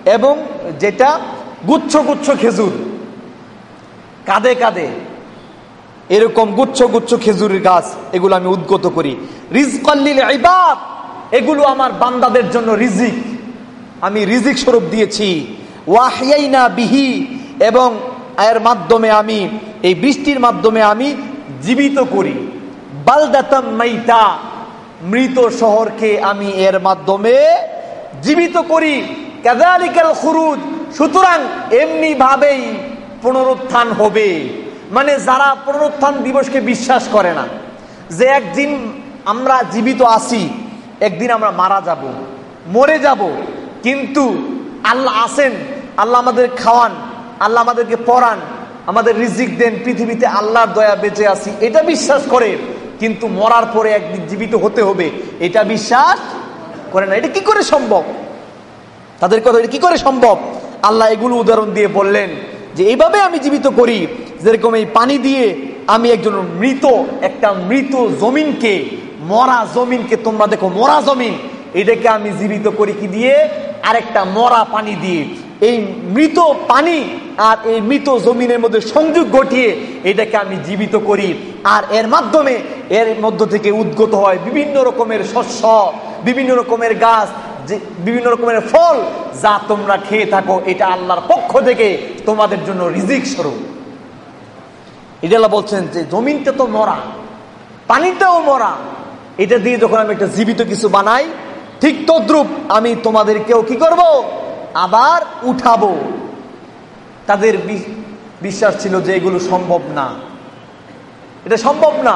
S1: এবং যেটা গুচ্ছ গুচ্ছ খেজুর। কাঁদে কাঁদে। এরকম গুচ্ছ গুচ্ছ খেজুরের গাছ, এগুলো আমি উদ্গত করি। রিজকল্লিল ইবাদ, এগুলো আমার বান্দাদের জন্য রিজিক। আমি রিজিক স্বরূপ দিয়েছি। ওয়াহিয়াইনা বিহি, এবং এর মাধ্যমে আমি, এই বৃষ্টির মাধ্যমে আমি জীবিত করি। বালদাতাম মাইতা মৃত শহরকে আমি এর মাধ্যমে জীবিত করি। কাদালিকাল খুরুজ সুতরাং এমনি ভাবেই পুনরুত্থান হবে। মানে যারা পুনরুত্থান দিবসকে বিশ্বাস করে না, যে একদিন আমরা জীবিত আছি, একদিন আমরা মারা যাব, মরে যাব, কিন্তু আল্লাহ আসেন আল্লাহ আমাদের খাওয়ান, আল্লাহ আমাদেরকে পড়ান, আমাদের রিজিক দেন, পৃথিবীতে আল্লাহর দয়া বেঁচে আছি, এটা বিশ্বাস করে। কিন্তু মরার পরে একদিন জীবিত হতে হবে, এটা বিশ্বাস করে না। এটা কি করে সম্ভব? তাদের কথা, এটা কি করে সম্ভব? আল্লাহ এগুলো উদাহরণ দিয়ে বললেন যে, এইভাবে আমি জীবিত করি, যেরকম এই পানি দিয়ে আমি একজন মৃত, একটা মৃত জমিনকে, মরা জমিনকে, তোমরা দেখো, মরা জমিন, এটাকে আমি জীবিত করি কি দিয়ে? আরেকটা মরা পানি দিয়ে। এই মৃত পানি আর এই মৃত জমিনের মধ্যে সংযোগ ঘটিয়ে এটাকে আমি জীবিত করি। আর এর মাধ্যমে এর মধ্য থেকে উদ্গত হয় বিভিন্ন রকমের শস্য, বিভিন্ন রকমের গাছ বিভিন্ন রকমের ফল যা তোমরা খেয়ে থাকো। এটা আল্লাহর পক্ষ থেকে তোমাদের জন্য রিজিক স্বরূপ। এটা বলছেন যে জমিনটা তো মরা, পানিটাও মরা। এটা দিয়ে যখন আমি একটা জীবিত কিছু বানাই, ঠিক তদ্রুপ আমি তোমাদেরকেও কি করব? আবার উঠাবো। তাদের বিশ্বাস ছিল যে এগুলো সম্ভব না। এটা সম্ভব না।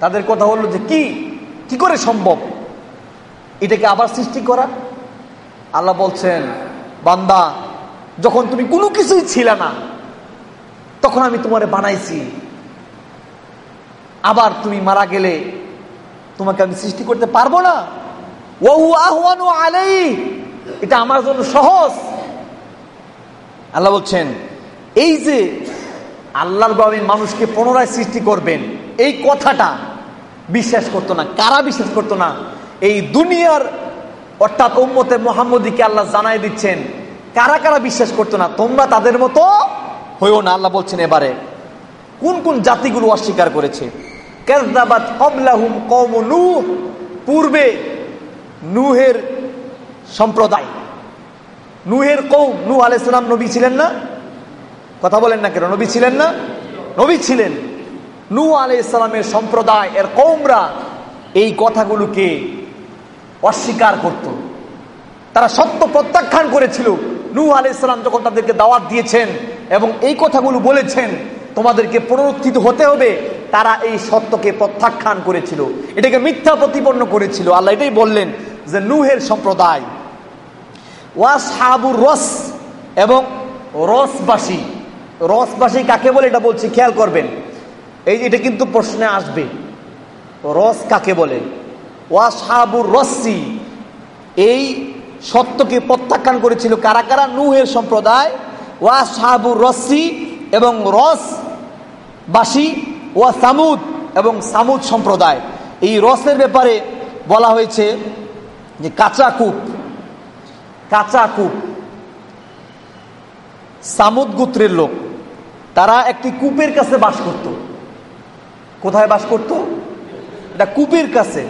S1: তাদের কথা হলো যে কি? কি করে সম্ভব? এটাকে আবার সৃষ্টি করা? আল্লাহ বলছেন, বান্দা, যখন তুমি কোনো কিছুই ছিল না, তখন আমি তোমারে বানাইছি। আবার তুমি মারা গেলে তোমাকে আমি সৃষ্টি করতে পারব না। ও আলাই এটা আমার জন্য সহজ। আল্লাহ বলছেন, এই যে আল্লাহর বাবে মানুষকে পুনরায় সৃষ্টি করবেন এই কথাটা বিশ্বাস করতো না। কারা বিশ্বাস করতো না? এই দুনিয়ার অর্থাৎ উম্মতে মোহাম্মদীকে আল্লাহ জানাই দিচ্ছেন। কারা কারা বিশ্বাস করতো না? তোমরা তাদের মতো হইও না, আল্লাহ বলছেন এবারে। কোন কোন জাতিগুলো অস্বীকার করেছে? পূর্বে নুহের সম্প্রদায়। নুহের কৌম নু আলাইসালাম নবী ছিলেন না? কথা বলেন না কেন? নবী ছিলেন না? নবী ছিলেন। নু আলাই ইসলামের সম্প্রদায়, এর কৌমরা এই কথাগুলোকে অস্বীকার করত। তারা সত্য প্রত্যাখ্যান করেছিল। নু আলাই ইসলাম যখন তাদেরকে দাওয়াত দিয়েছেন এবং এই কথাগুলো বলেছেন, তোমাদেরকে পুনরুত্থিত হতে হবে, তারা এই সত্যকে প্রত্যাখ্যান করেছিল। এটাকে মিথ্যা প্রতিপন্ন করেছিল। আল্লাহ এটাই বললেন যে নুহের সম্প্রদায়, ওয়াসহাবুর রস এবং রসবাসী। রসবাসী কাকে বলে এটা বলছি? খেয়াল করবেন। এই এটা কিন্তু প্রশ্নে আসবে। রস কাকে বলে? ওয়াসাবুর রসি, এই সত্যকে প্রত্যাখ্যান করেছিল কারা কারা? নুহের সম্প্রদায়। ওয়াসাবুর রসি এবং রস বাসি ওয়া সামুদ এবং সামুদ সম্প্রদায়। এই রসের ব্যাপারে বলা হয়েছে যে কাঁচা কূপ কাঁচা কূপ, সামুদ গোত্রের লোক, তারা একটি কূপের কাছে বাস করত। কোথায় বাস করত? এটা কূপের কাছে।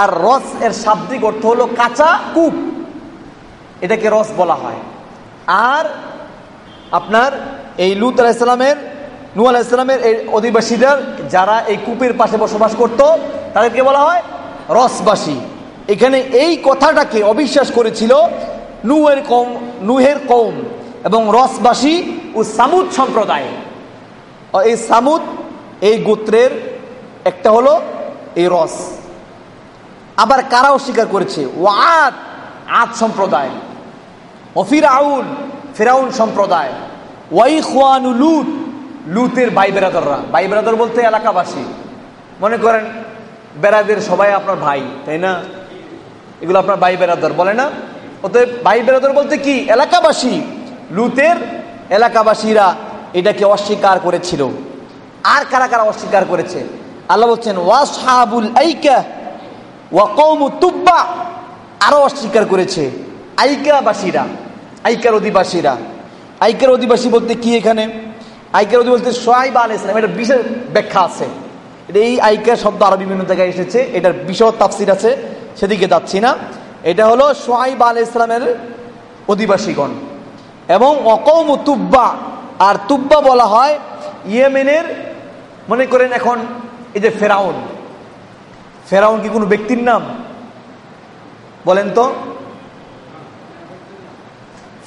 S1: আর রস এর শাব্দিক অর্থ হলো কাঁচা কূপ। এটাকে রস বলা হয়। আর আপনার এই লুত আলাহিসাল্লামের নু আলাহিসাল্লামের এই অধিবাসীদের, যারা এই কূপের পাশে বসবাস করত, তাদেরকে বলা হয় রসবাসী। এখানে এই কথাটাকে অবিশ্বাস করেছিল নুহের কম নুহের কৌম এবং রসবাসী ও সামুদ সম্প্রদায়। এই সামুদ এই গোত্রের একটা হলো এই রস। আবার কারা অস্বীকার করেছে ও আদ সম্প্রদায়। ও ফিরাউন, ফেরাউন সম্প্রদায়। ওয়াই খোয়ানু লুত, লুতের ভাই বেরাদররা। ভাই বেরাদর বলতে এলাকাবাসী। মনে করেন, বেড়াদের সবাই আপনার ভাই, তাই না? এগুলো আপনার ভাই বেরাদর, বলে না? অতএব ভাই বেরাদর বলতে কি? এলাকাবাসী। লুতের এলাকাবাসীরা এটাকে অস্বীকার করেছিল। আর কারা কারা অস্বীকার করেছে? আল্লাহ বলছেন, ওয়াসহাবুল আইকা ওয়া কৌমু তুব্বা। আরও অস্বীকার করেছে, আইকাবাসীরা, আইকার অধিবাসীরা। আইকার অধিবাসী বলতে কি এখানে? আইকার অধিবাসী বলতে সোহাইব আল ইসলাম এটা বিশেষ ব্যাখ্যা আছে। এটা এই আইকার শব্দ আরও বিভিন্ন জায়গায় এসেছে, এটার বিশদ তাফসির আছে, সেদিকে যাচ্ছি না। এটা হলো সোহাইব আল ইসলামের অধিবাসীগণ। এবং অকৌম তুব্বা, আর তুব্বা বলা হয় ইয়েমেনের মনে করেন এখন এই যে ফেরাউন ফেরাউন কি কোনো ব্যক্তির নাম? বলেন তো।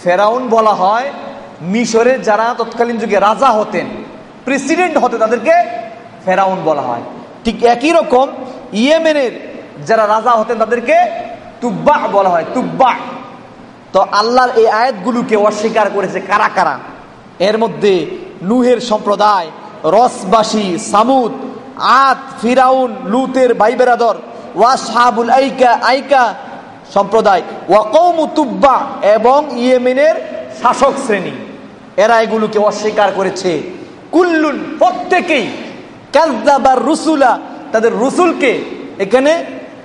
S1: ফেরাউন বলা হয় মিশরের যারা তৎকালীন যুগে রাজা হতেন, প্রেসিডেন্ট হতে তাদেরকে ফেরাউন বলা হয়। ঠিক একই রকম ইয়েমেনের যারা রাজা হতেন তাদেরকে তুব্বা বলা হয়, তুব্বা। তো আল্লাহর এই আয়াতগুলোকে অস্বীকার করেছে কারা কারা? এর মধ্যে নুহের সম্প্রদায় রসবাসী, সামুদ আত ফিরাউন, লুতের ভাই বেরাদর ওয়াসাবুল আইকা আইকা সম্প্রদায় ওয়াকৌমু তুব্বা এবং ইয়েমেনের শাসক শ্রেণি। এরা এগুলোকে অস্বীকার করেছে। কুল্লুন, প্রত্যেকেই কাজদাবার রসুলা। তাদের রসুলকে এখানে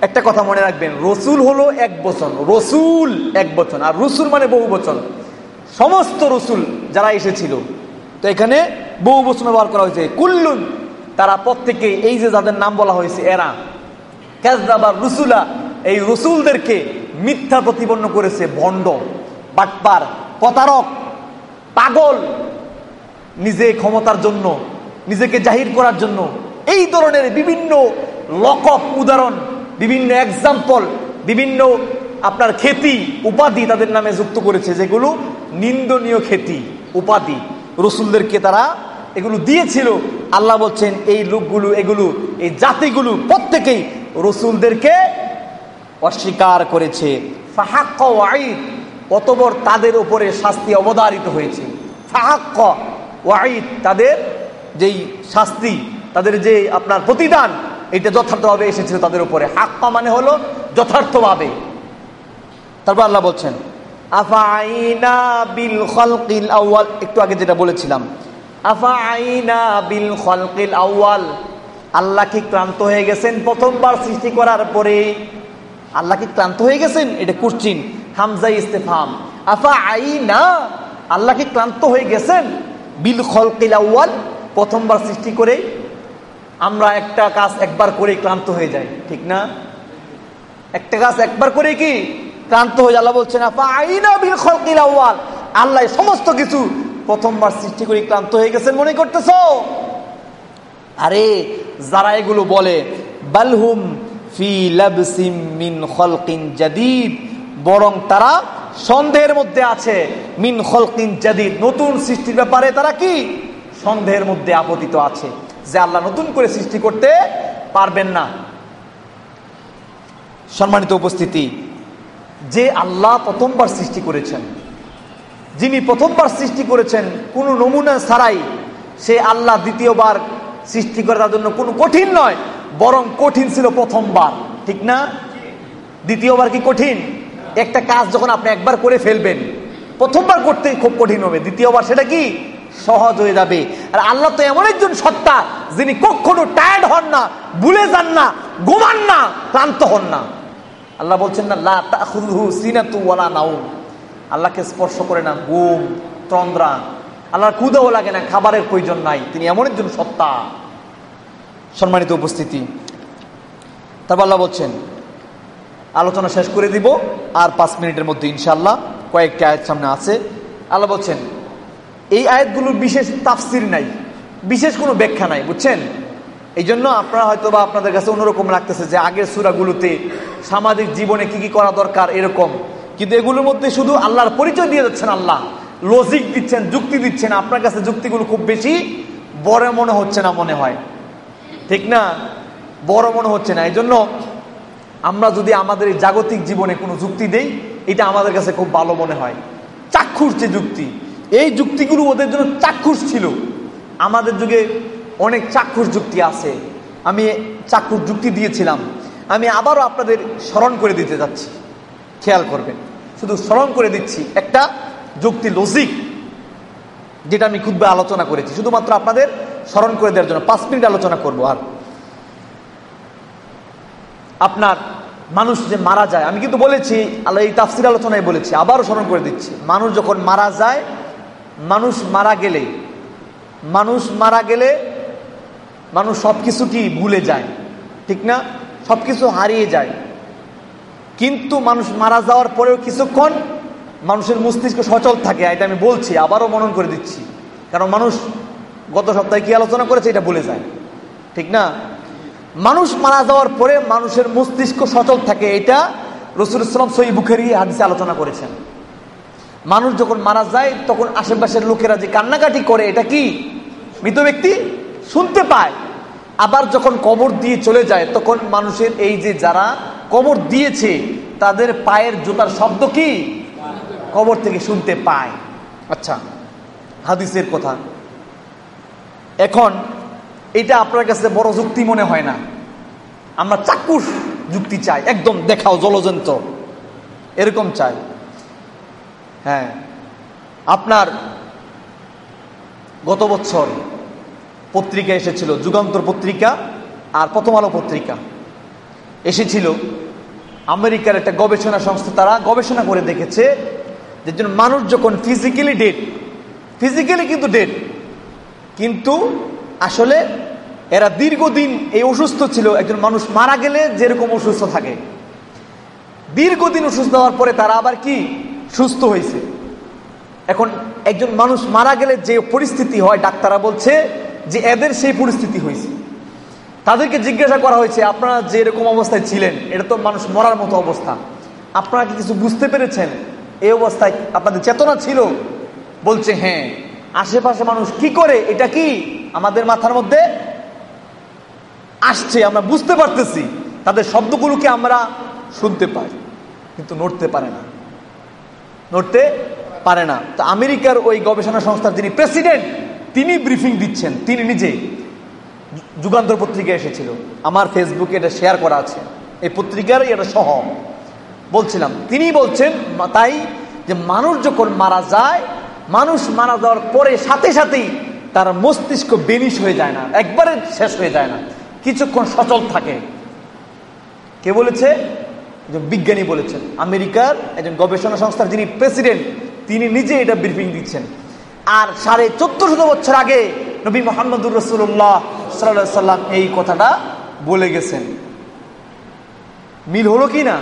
S1: একটা কথা মনে রাখবেন, রসুল হলো এক বচন, রসুল এক বচন, আর রসুল মানে বহু বচন। সমস্ত রসুল যারা এসেছিল, তো এখানে বহু বচন ব্যবহার করা হয়েছে। কুল্লুন, তারা প্রত্যেকে এই যে যাদের নাম বলা হয়েছে, এরা। কাজদাবার রসুলা, এই রসুলদেরকে মিথ্যা প্রতিপন্ন করেছে ভণ্ড, বাটপার, প্রতারক, পাগল। নিজে ক্ষমতার জন্য, নিজেকে জাহির করার জন্য। এই ধরনের বিভিন্ন লকপ উদাহরণ, বিভিন্ন এক্সাম্পল বিভিন্ন আপনার খ্যাতি উপাধি তাদের নামে যুক্ত করেছে, যেগুলো নিন্দনীয় খ্যাতি উপাধি। রসুলদেরকে তারা এগুলো দিয়েছিল। আল্লাহ বলছেন, এই লোকগুলো, এগুলো, এই জাতিগুলো প্রত্যেকেই রসুলদেরকে অস্বীকার করেছে। ফাহাক্ক ওয়াইদ অতবর তাদের উপরে শাস্তি অবধারিত হয়েছে। ফাহাক্ক ওয়াইদ তাদের যেই শাস্তি, তাদের যে আপনার প্রতিদান, এটা যথার্থভাবে এসেছিল তাদের উপরে। হাক্কা মানে হলো যথার্থভাবে। তারপর আল্লাহ বলছেন আফাইনা বিল খলকিল আউয়াল? একটু আগে যেটা বলেছিলাম আফাইনা বিল খলকিল আউয়াল? আল্লাহ কি ক্লান্ত হয়ে গেছেন প্রথমবার সৃষ্টি করার পরে? আল্লাহ কি ক্লান্ত হয়ে গেছেন? এটা কুশ্চিন। হামজা ইস্তেফাম। আফা আইনা আল্লাহ কি ক্লান্ত হয়ে গেছেন? বিল খলকিল আউয়াল, প্রথমবার সৃষ্টি করে আমরা একটা কাজ একবার করে ক্লান্ত হয়ে যাই। ঠিক না? একটা কাজ একবার করে কি? ক্লান্ত হয়ে আল্লাহ বলছেন আফা আইনা বিল খলকিল আউয়াল। আল্লাহ সমস্ত কিছু প্রথমবার সৃষ্টি করে ক্লান্ত হয়ে গেছেন, মনে করতেছ? আরে, যারা এগুলো বলে বালহুম ফি লাবসিম মিন খলকিন জাদিদ বরং তারা সন্দেহের মধ্যে আছে, মিন খলকিন জাদিদ নতুন সৃষ্টির ব্যাপারে তারা কি? সন্দেহের মধ্যে আপতিত আছে, যে আল্লাহ নতুন করে সৃষ্টি করতে পারবেন না। সম্মানিত উপস্থিতি, যে আল্লাহ প্রথমবার সৃষ্টি করেছেন যিনি প্রথমবার সৃষ্টি করেছেন কোনো নমুনা ছাড়াই, সে আল্লাহ দ্বিতীয়বার সৃষ্টি করার জন্য কোনো কঠিন নয়, বরং কঠিন ছিল প্রথমবার। ঠিক না? দ্বিতীয়বার কি কঠিন? একটা কাজ যখন আপনি একবার করে ফেলবেন, প্রথমবার করতে খুব কঠিন হবে। দ্বিতীয়বার সেটা কি? সহজ হয়ে যাবে। আর আল্লাহ তো এমন একজন সত্তা, যিনি কখনো টায়ার্ড হন না, ভুলে যান না, ঘুমান না, ক্লান্ত হন না। আল্লাহ বলছেন না, লা তাখুযুহু সিনাতু ওয়ালা নাউম আল্লাহকে স্পর্শ করে না ঘুম, তন্দ্রা। আল্লাহর ক্ষুদাও লাগে না, খাবারের প্রয়োজন নাই। তিনি এমন একজন সত্তা। সম্মানিত উপস্থিতি। তারপর আল্লাহ বলছেন, আলোচনা শেষ করে দিব, আর পাঁচ মিনিটের মধ্যে ইনশাল্লাহ কয়েকটি আয়াত সামনে আছে। আল্লাহ বলছেন, এই আয়াতগুলোর বিশেষ তাফসির নাই, বিশেষ কোনো ব্যাখ্যা নাই, বুঝছেন? এই জন্য আপনারা হয়তো বা আপনাদের কাছে অন্যরকম লাগতেছে যে আগের সুরাগুলোতে সামাজিক জীবনে কি কি করা দরকার, এরকম। কিন্তু এগুলোর মধ্যে শুধু আল্লাহর পরিচয় দিয়ে যাচ্ছেন আল্লাহ। লজিক দিচ্ছেন, যুক্তি দিচ্ছেন, আপনার কাছে যুক্তিগুলো খুব বেশি, বড় মনে হচ্ছে না মনে হয়। ঠিক না? বড় মনে হচ্ছে না। এই জন্য আমরা যদি আমাদের এই জাগতিক জীবনে কোনো যুক্তি দেই, এটা আমাদের কাছে খুব ভালো মনে হয়। চাক্ষুষ যে যুক্তি, এই যুক্তিগুলো ওদের জন্য চাক্ষুষ ছিল। আমাদের যুগে অনেক চাক্ষুষ যুক্তি আছে। আমি চাক্ষুষ যুক্তি দিয়েছিলাম। আমি আবারও আপনাদের স্মরণ করে দিতে যাচ্ছি। খেয়াল করবেন। শুধু স্মরণ করে দিচ্ছি, একটা যুক্তি লজিক যেটা আমি খুব আলোচনা করেছি। শুধুমাত্র আপনাদের স্মরণ করে দেওয়ার জন্য, পাঁচ মিনিট আলোচনা করব আর। আপনার মানুষ যে মারা যায়, আমি কিন্তু বলেছি, আল্লাহ এই তাফসির আলোচনায় বলেছি, আবারও স্মরণ করে দিচ্ছি, মানুষ যখন মারা যায়, মানুষ মারা গেলে, মানুষ মারা গেলে মানুষ সব কিছু কি ভুলে যায়, ঠিক না? সব কিছু হারিয়ে যায়। কিন্তু মানুষ মারা যাওয়ার পরেও কিছুক্ষণ মানুষের মস্তিষ্ক সচল থাকে, এটা আমি বলছি, আবারও মনন করে দিচ্ছি। কারণ মানুষ গত সপ্তাহে কি আলোচনা করেছে এটা ভুলে যায়। ঠিক না? মানুষ মারা যাওয়ার পরে মানুষের মস্তিষ্ক সচল থাকে, এটা রসুল ইসলাম সই বুখেরি হাদিসে আলোচনা করেছেন। মানুষ যখন মারা যায়, তখন আশেপাশের লোকেরা যে কান্নাকাটি করে, এটা কি? মৃত ব্যক্তি? শুনতে পায়। আবার যখন কবর দিয়ে চলে যায়, তখন মানুষের এই যে যারা কবর দিয়েছে, তাদের পায়ের জুতার শব্দ কি? কবর থেকে শুনতে পায়। আচ্ছা হাদিসের কথা। এখন, এটা আপনার কাছে বড় যুক্তি মনে হয় না। আমরা চাক্ষুষ যুক্তি চাই, একদম দেখাও জলজন্ত। এরকম চাই। হ্যাঁ আপনার গত বছর পত্রিকা এসেছিল, যুগান্তর পত্রিকা আর প্রথম আলো পত্রিকা। এসেছিল। আমেরিকার একটা গবেষণা সংস্থা তারা গবেষণা করে দেখেছে যে মানুষ যখন ফিজিক্যালি ডেড ফিজিক্যালি কিন্তু ডেড কিন্তু আসলে এরা দীর্ঘদিন এই অসুস্থ ছিল, একজন মানুষ মারা গেলে যেরকম অসুস্থ থাকে। দীর্ঘদিন অসুস্থ হওয়ার পরে তারা আবার কি? সুস্থ হয়েছে। এখন একজন মানুষ মারা গেলে যে পরিস্থিতি হয়, ডাক্তাররা বলছে যে এদের সেই পরিস্থিতি হয়েছে। তাদেরকে জিজ্ঞাসা করা হয়েছে, আপনারা যে এরকম অবস্থায় ছিলেন, এটা তো মানুষ মরার মতো অবস্থা। আপনারা কি কিছু বুঝতে পেরেছেন? এই অবস্থায় আপনাদের চেতনা ছিল? বলছে হ্যাঁ। আশেপাশে মানুষ কি করে? এটা কি আমাদের মাথার মধ্যে আসছে, আমরা বুঝতে পারতেছি। তাদের শব্দগুলোকে আমরা শুনতে পাই, কিন্তু নড়তে পারে না। নড়তে পারে না। তো আমেরিকার ওই গবেষণা সংস্থার যিনি প্রেসিডেন্ট, তিনি ব্রিফিং দিচ্ছেন, তিনি নিজে। যুগান্তর পত্রিকা এসেছিল। আমার ফেসবুকে এটা শেয়ার করা আছে। এই পত্রিকার এটা সহ। বলছিলাম তিনি বলছেন তাই যে মানুষ যখন মারা যায়, মানুষ মারা যাওয়ার পরে সাথে সাথেই তার মস্তিষ্ক বেনিশ হয়ে যায় না, একবারে শেষ হয়ে যায় না। কিছুক্ষণ সচল থাকে। কে বলেছে? একজন বিজ্ঞানী বলেছেন। আমেরিকার একজন গবেষণা সংস্থার যিনি প্রেসিডেন্ট, তিনি নিজে এটা ব্রিফিং দিচ্ছেন। আর সাড়ে চোদ্দ শত বছর আগে নবী মোহাম্মদুর রসুল্লাহ সাল্লাম এই কথাটা বলে গেছেন। মিল হলো কি না?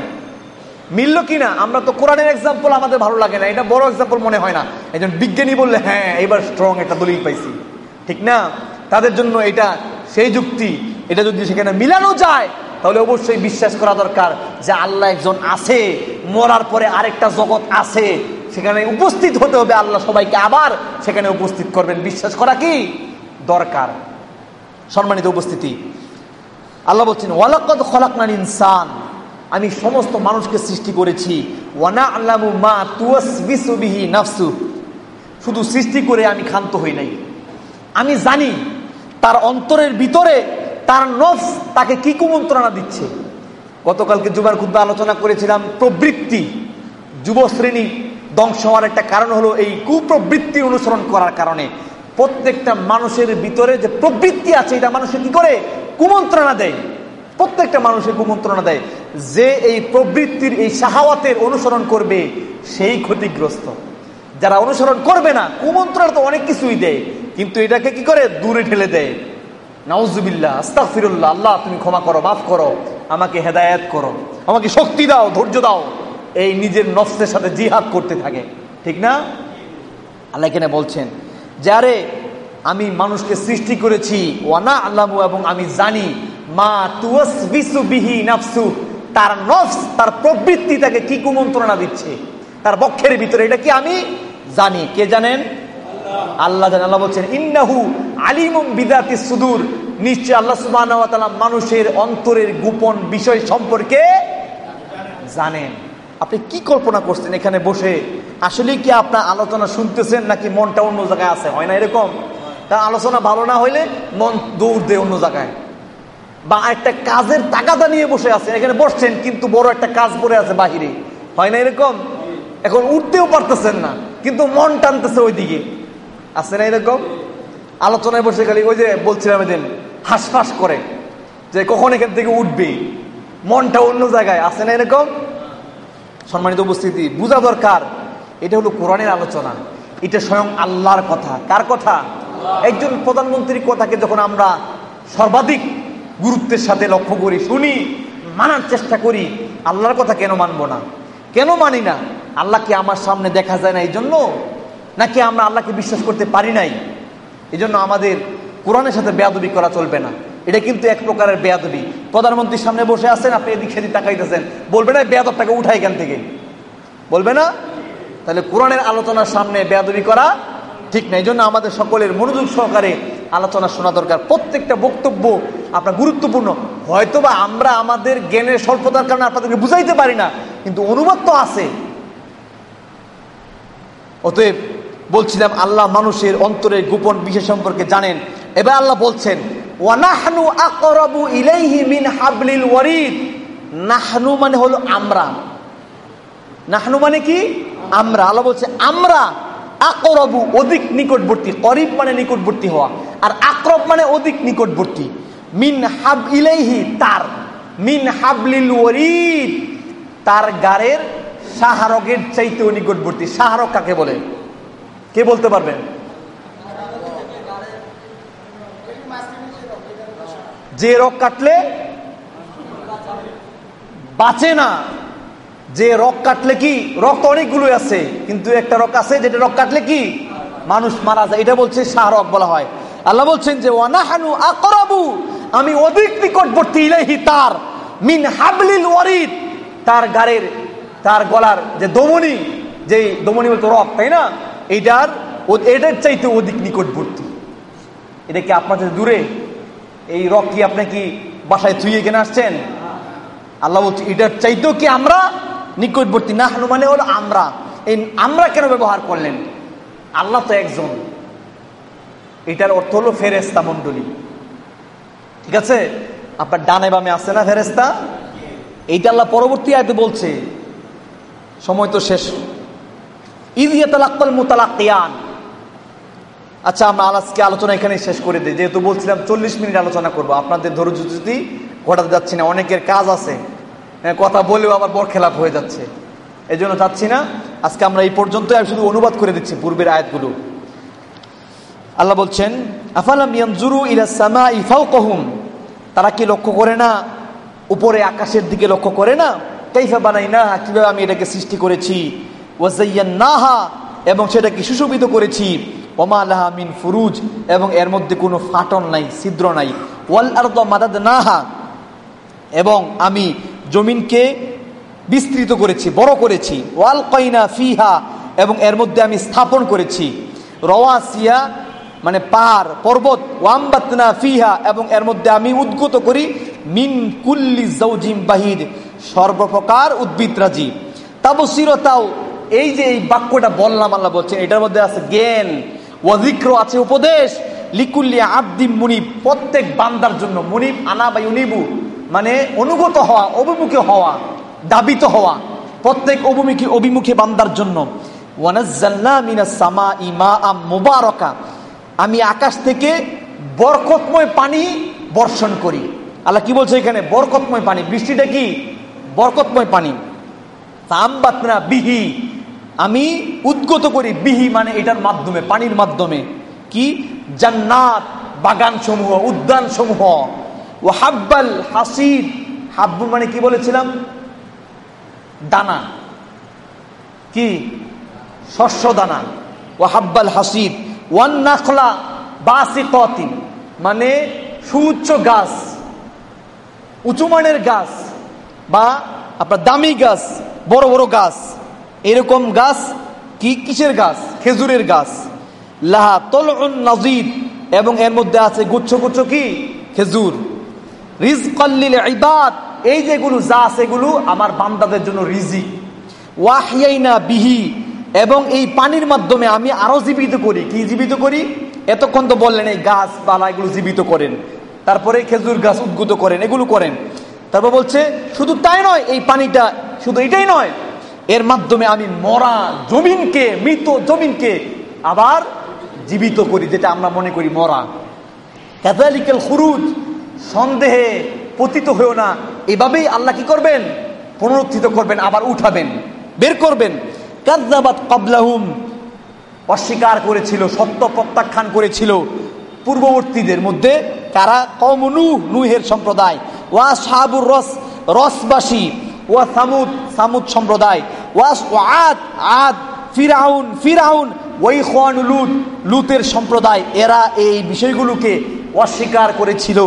S1: মিললো কি না? আমরা তো কোরআনের এক্সাম্পল আমাদের ভালো লাগে না। এটা বড় এক্সাম্পল মনে হয় না। একজন বিজ্ঞানী বললে হ্যাঁ এবার স্ট্রং একটা দলিল পাইছি। ঠিক না? তাদের জন্য এটা সেই যুক্তি। এটা যদি সেখানে মিলানো যায়, তাহলে অবশ্যই বিশ্বাস করা দরকার যে আল্লাহ একজন আছে, মরার পরে আরেকটা জগৎ আছে। সেখানে উপস্থিত হতে হবে আল্লাহ সবাইকে আবার সেখানে উপস্থিত করবেন। বিশ্বাস করা কি? দরকার। সম্মানিত উপস্থিতি। আল্লাহ বলছেন, ওয়ালাকদ খলাকনান ইনসান। আমি সমস্ত মানুষকে সৃষ্টি করেছি। ওয়ানা আল্লামু মা তুয়াসবিহি নাফসু। শুধু সৃষ্টি করে আমি ক্ষান্ত হই নাই। আমি জানি তার অন্তরের ভিতরে তার নফস তাকে কি কুমন্ত্রণা দিচ্ছে। গতকালকে যুবার খুব আলোচনা করেছিলাম, প্রবৃত্তি। যুব শ্রেণি ধ্বংস হওয়ার একটা কারণ হলো এই কুপ্রবৃত্তি অনুসরণ করার কারণে। প্রত্যেকটা মানুষের ভিতরে যে প্রবৃত্তি আছে, এটা মানুষের কি করে? কুমন্ত্রণা দেয়। প্রত্যেকটা মানুষের কুমন্ত্রণা দেয়। যে এই প্রবৃত্তির, এই সাহাওয়াতের অনুসরণ করবে, সেই ক্ষতিগ্রস্ত। যারা অনুসরণ করবে না, কুমন্ত্রণা তো অনেক কিছুই দেয়, কিন্তু এটাকে কি করে? দূরে ঠেলে দেয়। নাউজুবিল্লাহ আস্তাফিরুল্লাহ আল্লাহ তুমি ক্ষমা করো, মাফ করো, আমাকে হেদায়াত করো, আমাকে শক্তি দাও, ধৈর্য দাও। এই নিজের নফসের সাথে জিহাদ করতে থাকে। ঠিক না? আল্লাহ এখানে বলছেন যারে আমি মানুষকে সৃষ্টি করেছি ওয়ানা আল্লাহ এবং আমি জানি মা তুয়াস বিহি নাফসু তার নফস তার প্রবৃত্তি তাকে কি কুমন্ত্রণা দিচ্ছে? তার বক্ষের ভিতরে এটা কি আমি জানি। কে জানেন? আল্লাহ। জান আল্লাহ বলছেন ইন্নাহু আলিমুম বিদাতি সুদূর। নিশ্চয় আল্লাহ সুবাহ মানুষের অন্তরের গোপন বিষয় সম্পর্কে জানেন। আপনি কি কল্পনা করছেন এখানে বসে? আসলে কি আপনার আলোচনা শুনতেছেন নাকি মনটা অন্য জায়গায় আছে? হয় না এরকম? তার আলোচনা ভালো না হইলে মন দৌড় দেয় অন্য জায়গায়। বা একটা কাজের টাকাটা নিয়ে বসে আছে এখানে বসছেন, কিন্তু বড় একটা কাজ পড়ে আছে বাহিরে। হয় না এরকম? এখন উঠতেও পারতেছেন না, কিন্তু মন টানতেছে ওইদিকে। আছে না এরকম? আলোচনায় বসে খালি ওই যে বলছিলাম এদিন, হাসফাস করে, যে কখন এখান থেকে উঠবে? মনটা অন্য জায়গায়, আছে না এরকম? সম্মানিত উপস্থিতি, বোঝা দরকার। এটা হলো কোরআনের আলোচনা। এটা স্বয়ং আল্লাহর কথা। কার কথা? একজন প্রধানমন্ত্রীর কথাকে যখন আমরা সর্বাধিক গুরুত্বের সাথে লক্ষ্য করি, শুনি, মানার চেষ্টা করি, আল্লাহর কথা কেন মানবো না? কেন মানি না? আল্লাহকে আমার সামনে দেখা যায় না এই জন্য নাকি আমরা আল্লাহকে বিশ্বাস করতে পারি নাই? এই আমাদের কোরআনের সাথে বেয়াদবি করা চলবে না। এটা কিন্তু এক প্রকারের বেয়াদবি। প্রধানমন্ত্রীর সামনে বসে আছেন, আপনি এদিক সেদিক তাকাইতেছেন। বলবে না, বেয়াদবটাকে উঠায় এখান থেকে। বলবে না? তাহলে কোরআনের আলোচনার সামনে বেয়াদবি করা ঠিক না। এই জন্য আমাদের সকলের মনোযোগ সহকারে আলোচনা শোনা দরকার। প্রত্যেকটা বক্তব্য আপনার গুরুত্বপূর্ণ। হয়তোবা আমরা আমাদের জ্ঞানের স্বল্পতার কারণে আপনাদেরকে বুঝাইতে পারি না, কিন্তু অনুবাদ তো আছে। অতএব বলছিলাম, আল্লাহ মানুষের অন্তরের গোপন বিষয় সম্পর্কে জানেন। এবার আল্লাহ বলছেন ওয়ানাহনু আকরাবু ইলাইহি মিন হাবলিল ওয়ারিদ। নাহনু মানে হলো আমরা। নাহনু মানে কি? আমরা। আল্লাহ বলছে, আমরা আকরবু, অধিক নিকটবর্তী। করিব মানে নিকটবর্তী হওয়া। আর আক্রব মানে অধিক নিকটবর্তী। মিন হাব ইলাইহি, তার। মিন হাবলিল ওয়ারিদ, তার গাড়ের সাহারকের চাইতেও নিকটবর্তী। সাহারক কাকে বলে? কে বলতে পারবেন? যে রক কাটলে বাঁচে না। যে রক কাটলে কি? রক্ত অনেকগুলো আছে, কিন্তু একটা রক আছে, যেটা রক কাটলে কি? মানুষ মারা যায়। এটা বলছে শাহরক বলা হয়। আল্লাহ বলছেন যে, ওয়ানাহানু আকরাবু আমি অধিক নিকটবর্তী ইলাহি তার, মিন হাবলিল ওয়ারিদ, তার গাড়ের, তার গলার যে দমনি যে দমনি বলতো রক, তাই না? এইটার, এটার চাইতে অধিক নিকটবর্তী। এটা কি আপনাদের দূরে? এই রক কি আপনি কি বাসায় থুইয়ে কেনে আসছেন? আল্লাহ বলছে, এটার চাইতেও কি আমরা নিকটবর্তী? না মানে হলো আমরা। এই আমরা কেন ব্যবহার করলেন? আল্লাহ তো একজন। এটার অর্থ হলো ফেরেস্তা মন্ডলী ঠিক আছে? আপনার ডানে বামে আছে না ফেরেস্তা এইটা আল্লাহ পরবর্তী আয়তে বলছে। সময় তো শেষ। ইদিয়াতালাক্কাল মুতালাক্কিয়ান। আচ্ছা আমরা আজকে আলোচনা এখানে শেষ করে দিই। যেহেতু বলছিলাম চল্লিশ মিনিট আলোচনা করব আপনাদের ধৈর্য যদি ঘটাতে যাচ্ছি না অনেকের কাজ আছে হ্যাঁ, কথা বলেও আবার বর খেলাপ হয়ে যাচ্ছে। এই জন্য চাচ্ছি না। আজকে আমরা এই পর্যন্ত আমি শুধু অনুবাদ করে দিচ্ছি পূর্বের আয়াতগুলো। আল্লাহ বলছেন আফালাম ইফাউকহুম তারা কি লক্ষ্য করে না? উপরে আকাশের দিকে লক্ষ্য করে না? কাইফা বানাই না কীভাবে আমি এটাকে সৃষ্টি করেছি? ওয়াজাইয়ান নাহা এবং সেটাকে সুশোভিত করেছি। ওমা লাহা মিন ফুরুজ, এবং এর মধ্যে কোনো ফাটন নাই, ছিদ্র নাই। ওয়াল আর মাদাদ নাহা এবং আমি জমিনকে বিস্তৃত করেছি, বড় করেছি। ওয়াল কইনা ফিহা, এবং এর মধ্যে আমি স্থাপন করেছি। রওয়াসিয়া মানে পাহাড়, পর্বত, ওয়াম্বাতনা ফিহা, এবং এর মধ্যে আমি উদ্গত করি, মিন কুল্লি জৌজিম বাহিদ, সর্বপ্রকার উদ্ভিদরাজি। তাবসিরতাও এই যে এই বাক্যটা বললাম, আল্লাহ বলছেন এটার মধ্যে আছে জ্ঞান ওয়াজিক্র আছে উপদেশ। লিকুল্লি আব্দিম মুনিব প্রত্যেক বান্দার জন্য মুনিব আনা বা ইউনিবু মানে অনুগত হওয়া, অভিমুখী হওয়া, দাবিত হওয়া, প্রত্যেক অভিমুখী অভিমুখী বান্দার জন্য। সামা আমি আকাশ থেকে বরকতময় পানি বর্ষণ করি। আল্লাহ কি বলছে এখানে? বরকতময় পানি। বৃষ্টিটা কি? বরকতময় পানি। বিহি আমি উদ্গত করি বিহি মানে এটার মাধ্যমে, পানির মাধ্যমে। কি? জান্নাত বাগান সমূহ উদ্যান সমূহ ও হাব্বাল হাসিদ হাব্বু মানে কি বলেছিলাম? দানা। কি? শস্য দানা। ও হাব্বাল হাসিদ ওয়ান নাখলা বাসি কতিন মানে সুউচ্চ গাছ, উঁচু মানের গাছ বা আপনার দামি গাছ, বড় বড় গাছ। এরকম গাছ কি কিসের গাছ? খেজুরের গাছ। লাহা তল নাজিদ। এবং এর মধ্যে আছে গুচ্ছ গুচ্ছ কি? খেজুর। রিজ কল্লিল ইবাদ। এই যেগুলো যা আছে এগুলো আমার বান্দাদের জন্য রিজিক। ওয়াহিয়াইনা বিহি। এবং এই পানির মাধ্যমে আমি আরও জীবিত করি। কি জীবিত করি? এতক্ষণ তো বললেন এই গাছ পালা এগুলো জীবিত করেন। তারপরে খেজুর গাছ উদ্গুত করেন, এগুলো করেন। তারপর বলছে, শুধু তাই নয়, এই পানিটা শুধু এটাই নয় এর মাধ্যমে আমি মরা জমিনকে, মৃত জমিনকে আবার জীবিত করি, যেটা আমরা মনে করি মরা। ক্যাথালিক্যাল খুরুজ, সন্দেহে পতিত হয়েও না। এভাবেই আল্লাহ কি করবেন? পুনরুত্থিত করবেন, আবার উঠাবেন, বের করবেন। কাজাবাত কবলাহুম অস্বীকার করেছিল, সত্য প্রত্যাখ্যান করেছিল। পূর্ববর্তীদের মধ্যে কারা কমনু নুহের সম্প্রদায়। ওয়া সাহাবুর রস, রসবাসী। ওয়া সামুদ সামুদ সম্প্রদায়। ওয়াস আদ আদ, ফিরাউন ফিরাউন ওই খান লুত, লুতের সম্প্রদায়। এরা এই বিষয়গুলোকে অস্বীকার করেছিল।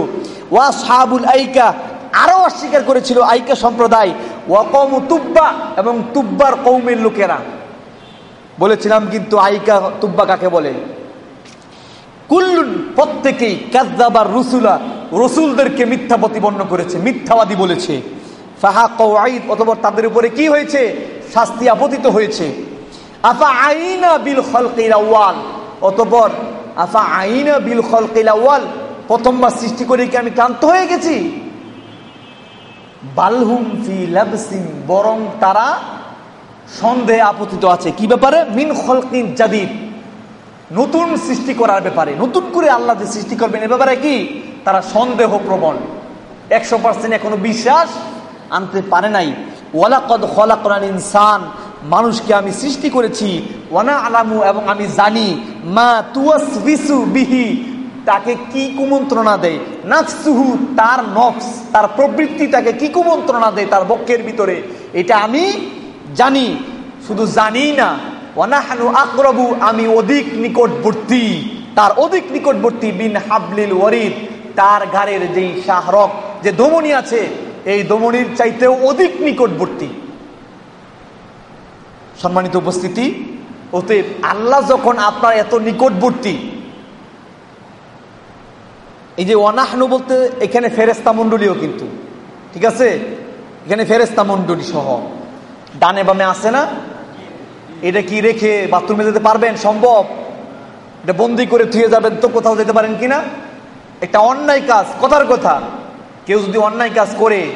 S1: ওয়া সাহাবুল আইকা আরও অস্বীকার করেছিল আইকা সম্প্রদায়। ওয়া কম তুব্বা, এবং তুব্বার কৌমের লোকেরা। বলেছিলাম কিন্তু আইকা তুব্বা কাকে বলে? কুল্লুন, প্রত্যেকেই কাজদাবার রসুলা, রসুলদেরকে মিথ্যা প্রতিপন্ন করেছে, মিথ্যাবাদী বলেছে। ফাহা কৌআদ অথবা তাদের উপরে কি হয়েছে? শাস্তি আপতিত হয়েছে। আফা আইনা বিল খলকিল আউয়াল, অতপর আফা আইনা বিল খলকিল আউয়াল, প্রথমবার সৃষ্টি করে কি আমি ক্লান্ত হয়ে গেছি? বালহুম ফি লাবসিন, বরং তারা সন্দেহে আপতিত আছে। কি ব্যাপারে? মিন খলকিন জাদিদ। নতুন সৃষ্টি করার ব্যাপারে। নতুন করে আল্লাহ যে সৃষ্টি করবেন, এ ব্যাপারে কি? তারা সন্দেহ প্রবণ একশো পার্সেন্ট এখনও বিশ্বাস আনতে পারে নাই। ওয়ালাকদ খলাকরান ইনসান, মানুষকে আমি সৃষ্টি করেছি। ওয়ানা আলামু, এবং আমি জানি, মা তুয়াসবিসু বিহি, তাকে কি কুমন্ত্রণা দেয়? নাফসুহু, তার নফস, তার প্রবৃত্তি তাকে কি কুমন্ত্রণা দেয়? তার বক্ষের ভিতরে। এটা আমি জানি, শুধু জানি না। ওয়ানাহানু আকরবু, আমি অধিক নিকটবর্তী। তার অধিক নিকটবর্তী বিন হাবলিল ওয়ারিদ, তার ঘাড়ের যেই শাহরক যে দমনি আছে এই দমনির চাইতেও অধিক নিকটবর্তী। সম্মানিত উপস্থিতি, অতএব আল্লাহ যখন আপনার এত নিকটবর্তী, এই যে অনাহনু বলতে এখানে ফেরেস্তা মন্ডলীও কিন্তু, ঠিক আছে? এখানে ফেরেস্তা মন্ডলী সহ। ডানে বামে আছে না? এটা কি রেখে বাথরুমে যেতে পারবেন? সম্ভব? এটা বন্দি করে থুয়ে যাবেন তো কোথাও যেতে পারেন কিনা? একটা অন্যায় কাজ, কথার কথা। কেউ যদি অন্যায় কাজ করে,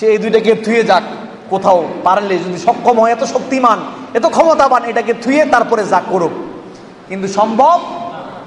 S1: সে এই দুইটাকে থুয়ে যাক কোথাও পারলে। যদি সক্ষম হয়, এত শক্তিমান, এত ক্ষমতাবান, এটাকে থুয়ে তারপরে যা করুক। কিন্তু সম্ভব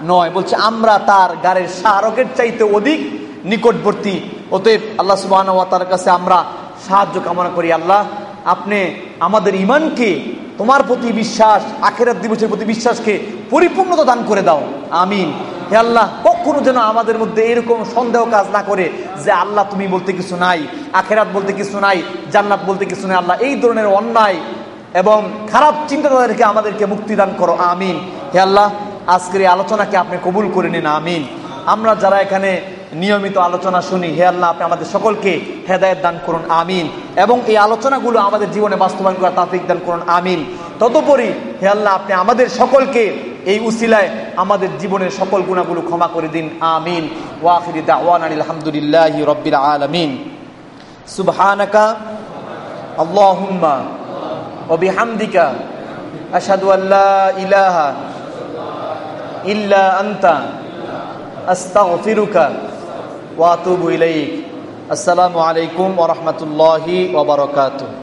S1: নয়। বলছে, আমরা তার গাড়ির স্মারকের চাইতে অধিক নিকটবর্তী। অতএব আল্লাহ সুবাহ তার কাছে আমরা সাহায্য কামনা করি, আল্লাহ, আপনি আমাদের ইমানকে তোমার প্রতি বিশ্বাস, আখেরাত দিবসের প্রতি বিশ্বাসকে পরিপূর্ণতা দান করে দাও। আমিন। হে আল্লাহ, কখনো যেন আমাদের মধ্যে এরকম সন্দেহ কাজ না করে যে আল্লাহ তুমি বলতে কিছু নাই, আখেরাত বলতে কিছু নাই, জান্নাত বলতে কিছু নাই, আল্লাহ এই ধরনের অন্যায় এবং খারাপ চিন্তাধারাকে আমাদেরকে মুক্তিদান করো, আমিন। হে আল্লাহ, আজকের এই আলোচনাকে আপনি কবুল করে নিন, আমিন। আমরা যারা এখানে নিয়মিত আলোচনা শুনি। হে আল্লাহ, আপনি আমাদের সকলকে হেদায়ত দান করুন, আমিন। এবং এই আলোচনাগুলো আমাদের জীবনে বাস্তবায়ন করার তাফিক দান করুন, আমিন। তদুপরি, হে আল্লাহ, আপনি আমাদের সকলকে এই উসিলায় আমাদের জীবনের সকল গুণাগুলো ক্ষমা করে দিন, আমিন। ওয়াফির দাওয়ান আলহামদুলিল্লাহ রব্বিল আলমিন। সুবহানাকা, আল্লাহুম্মা, ওয়া বিহামদিকা, আশহাদু ইলাহা ইল্লা আনতা, আস্তাগফিরুকা أستغفرك وأتوب إليك السلام عليكم ورحمة الله وبركاته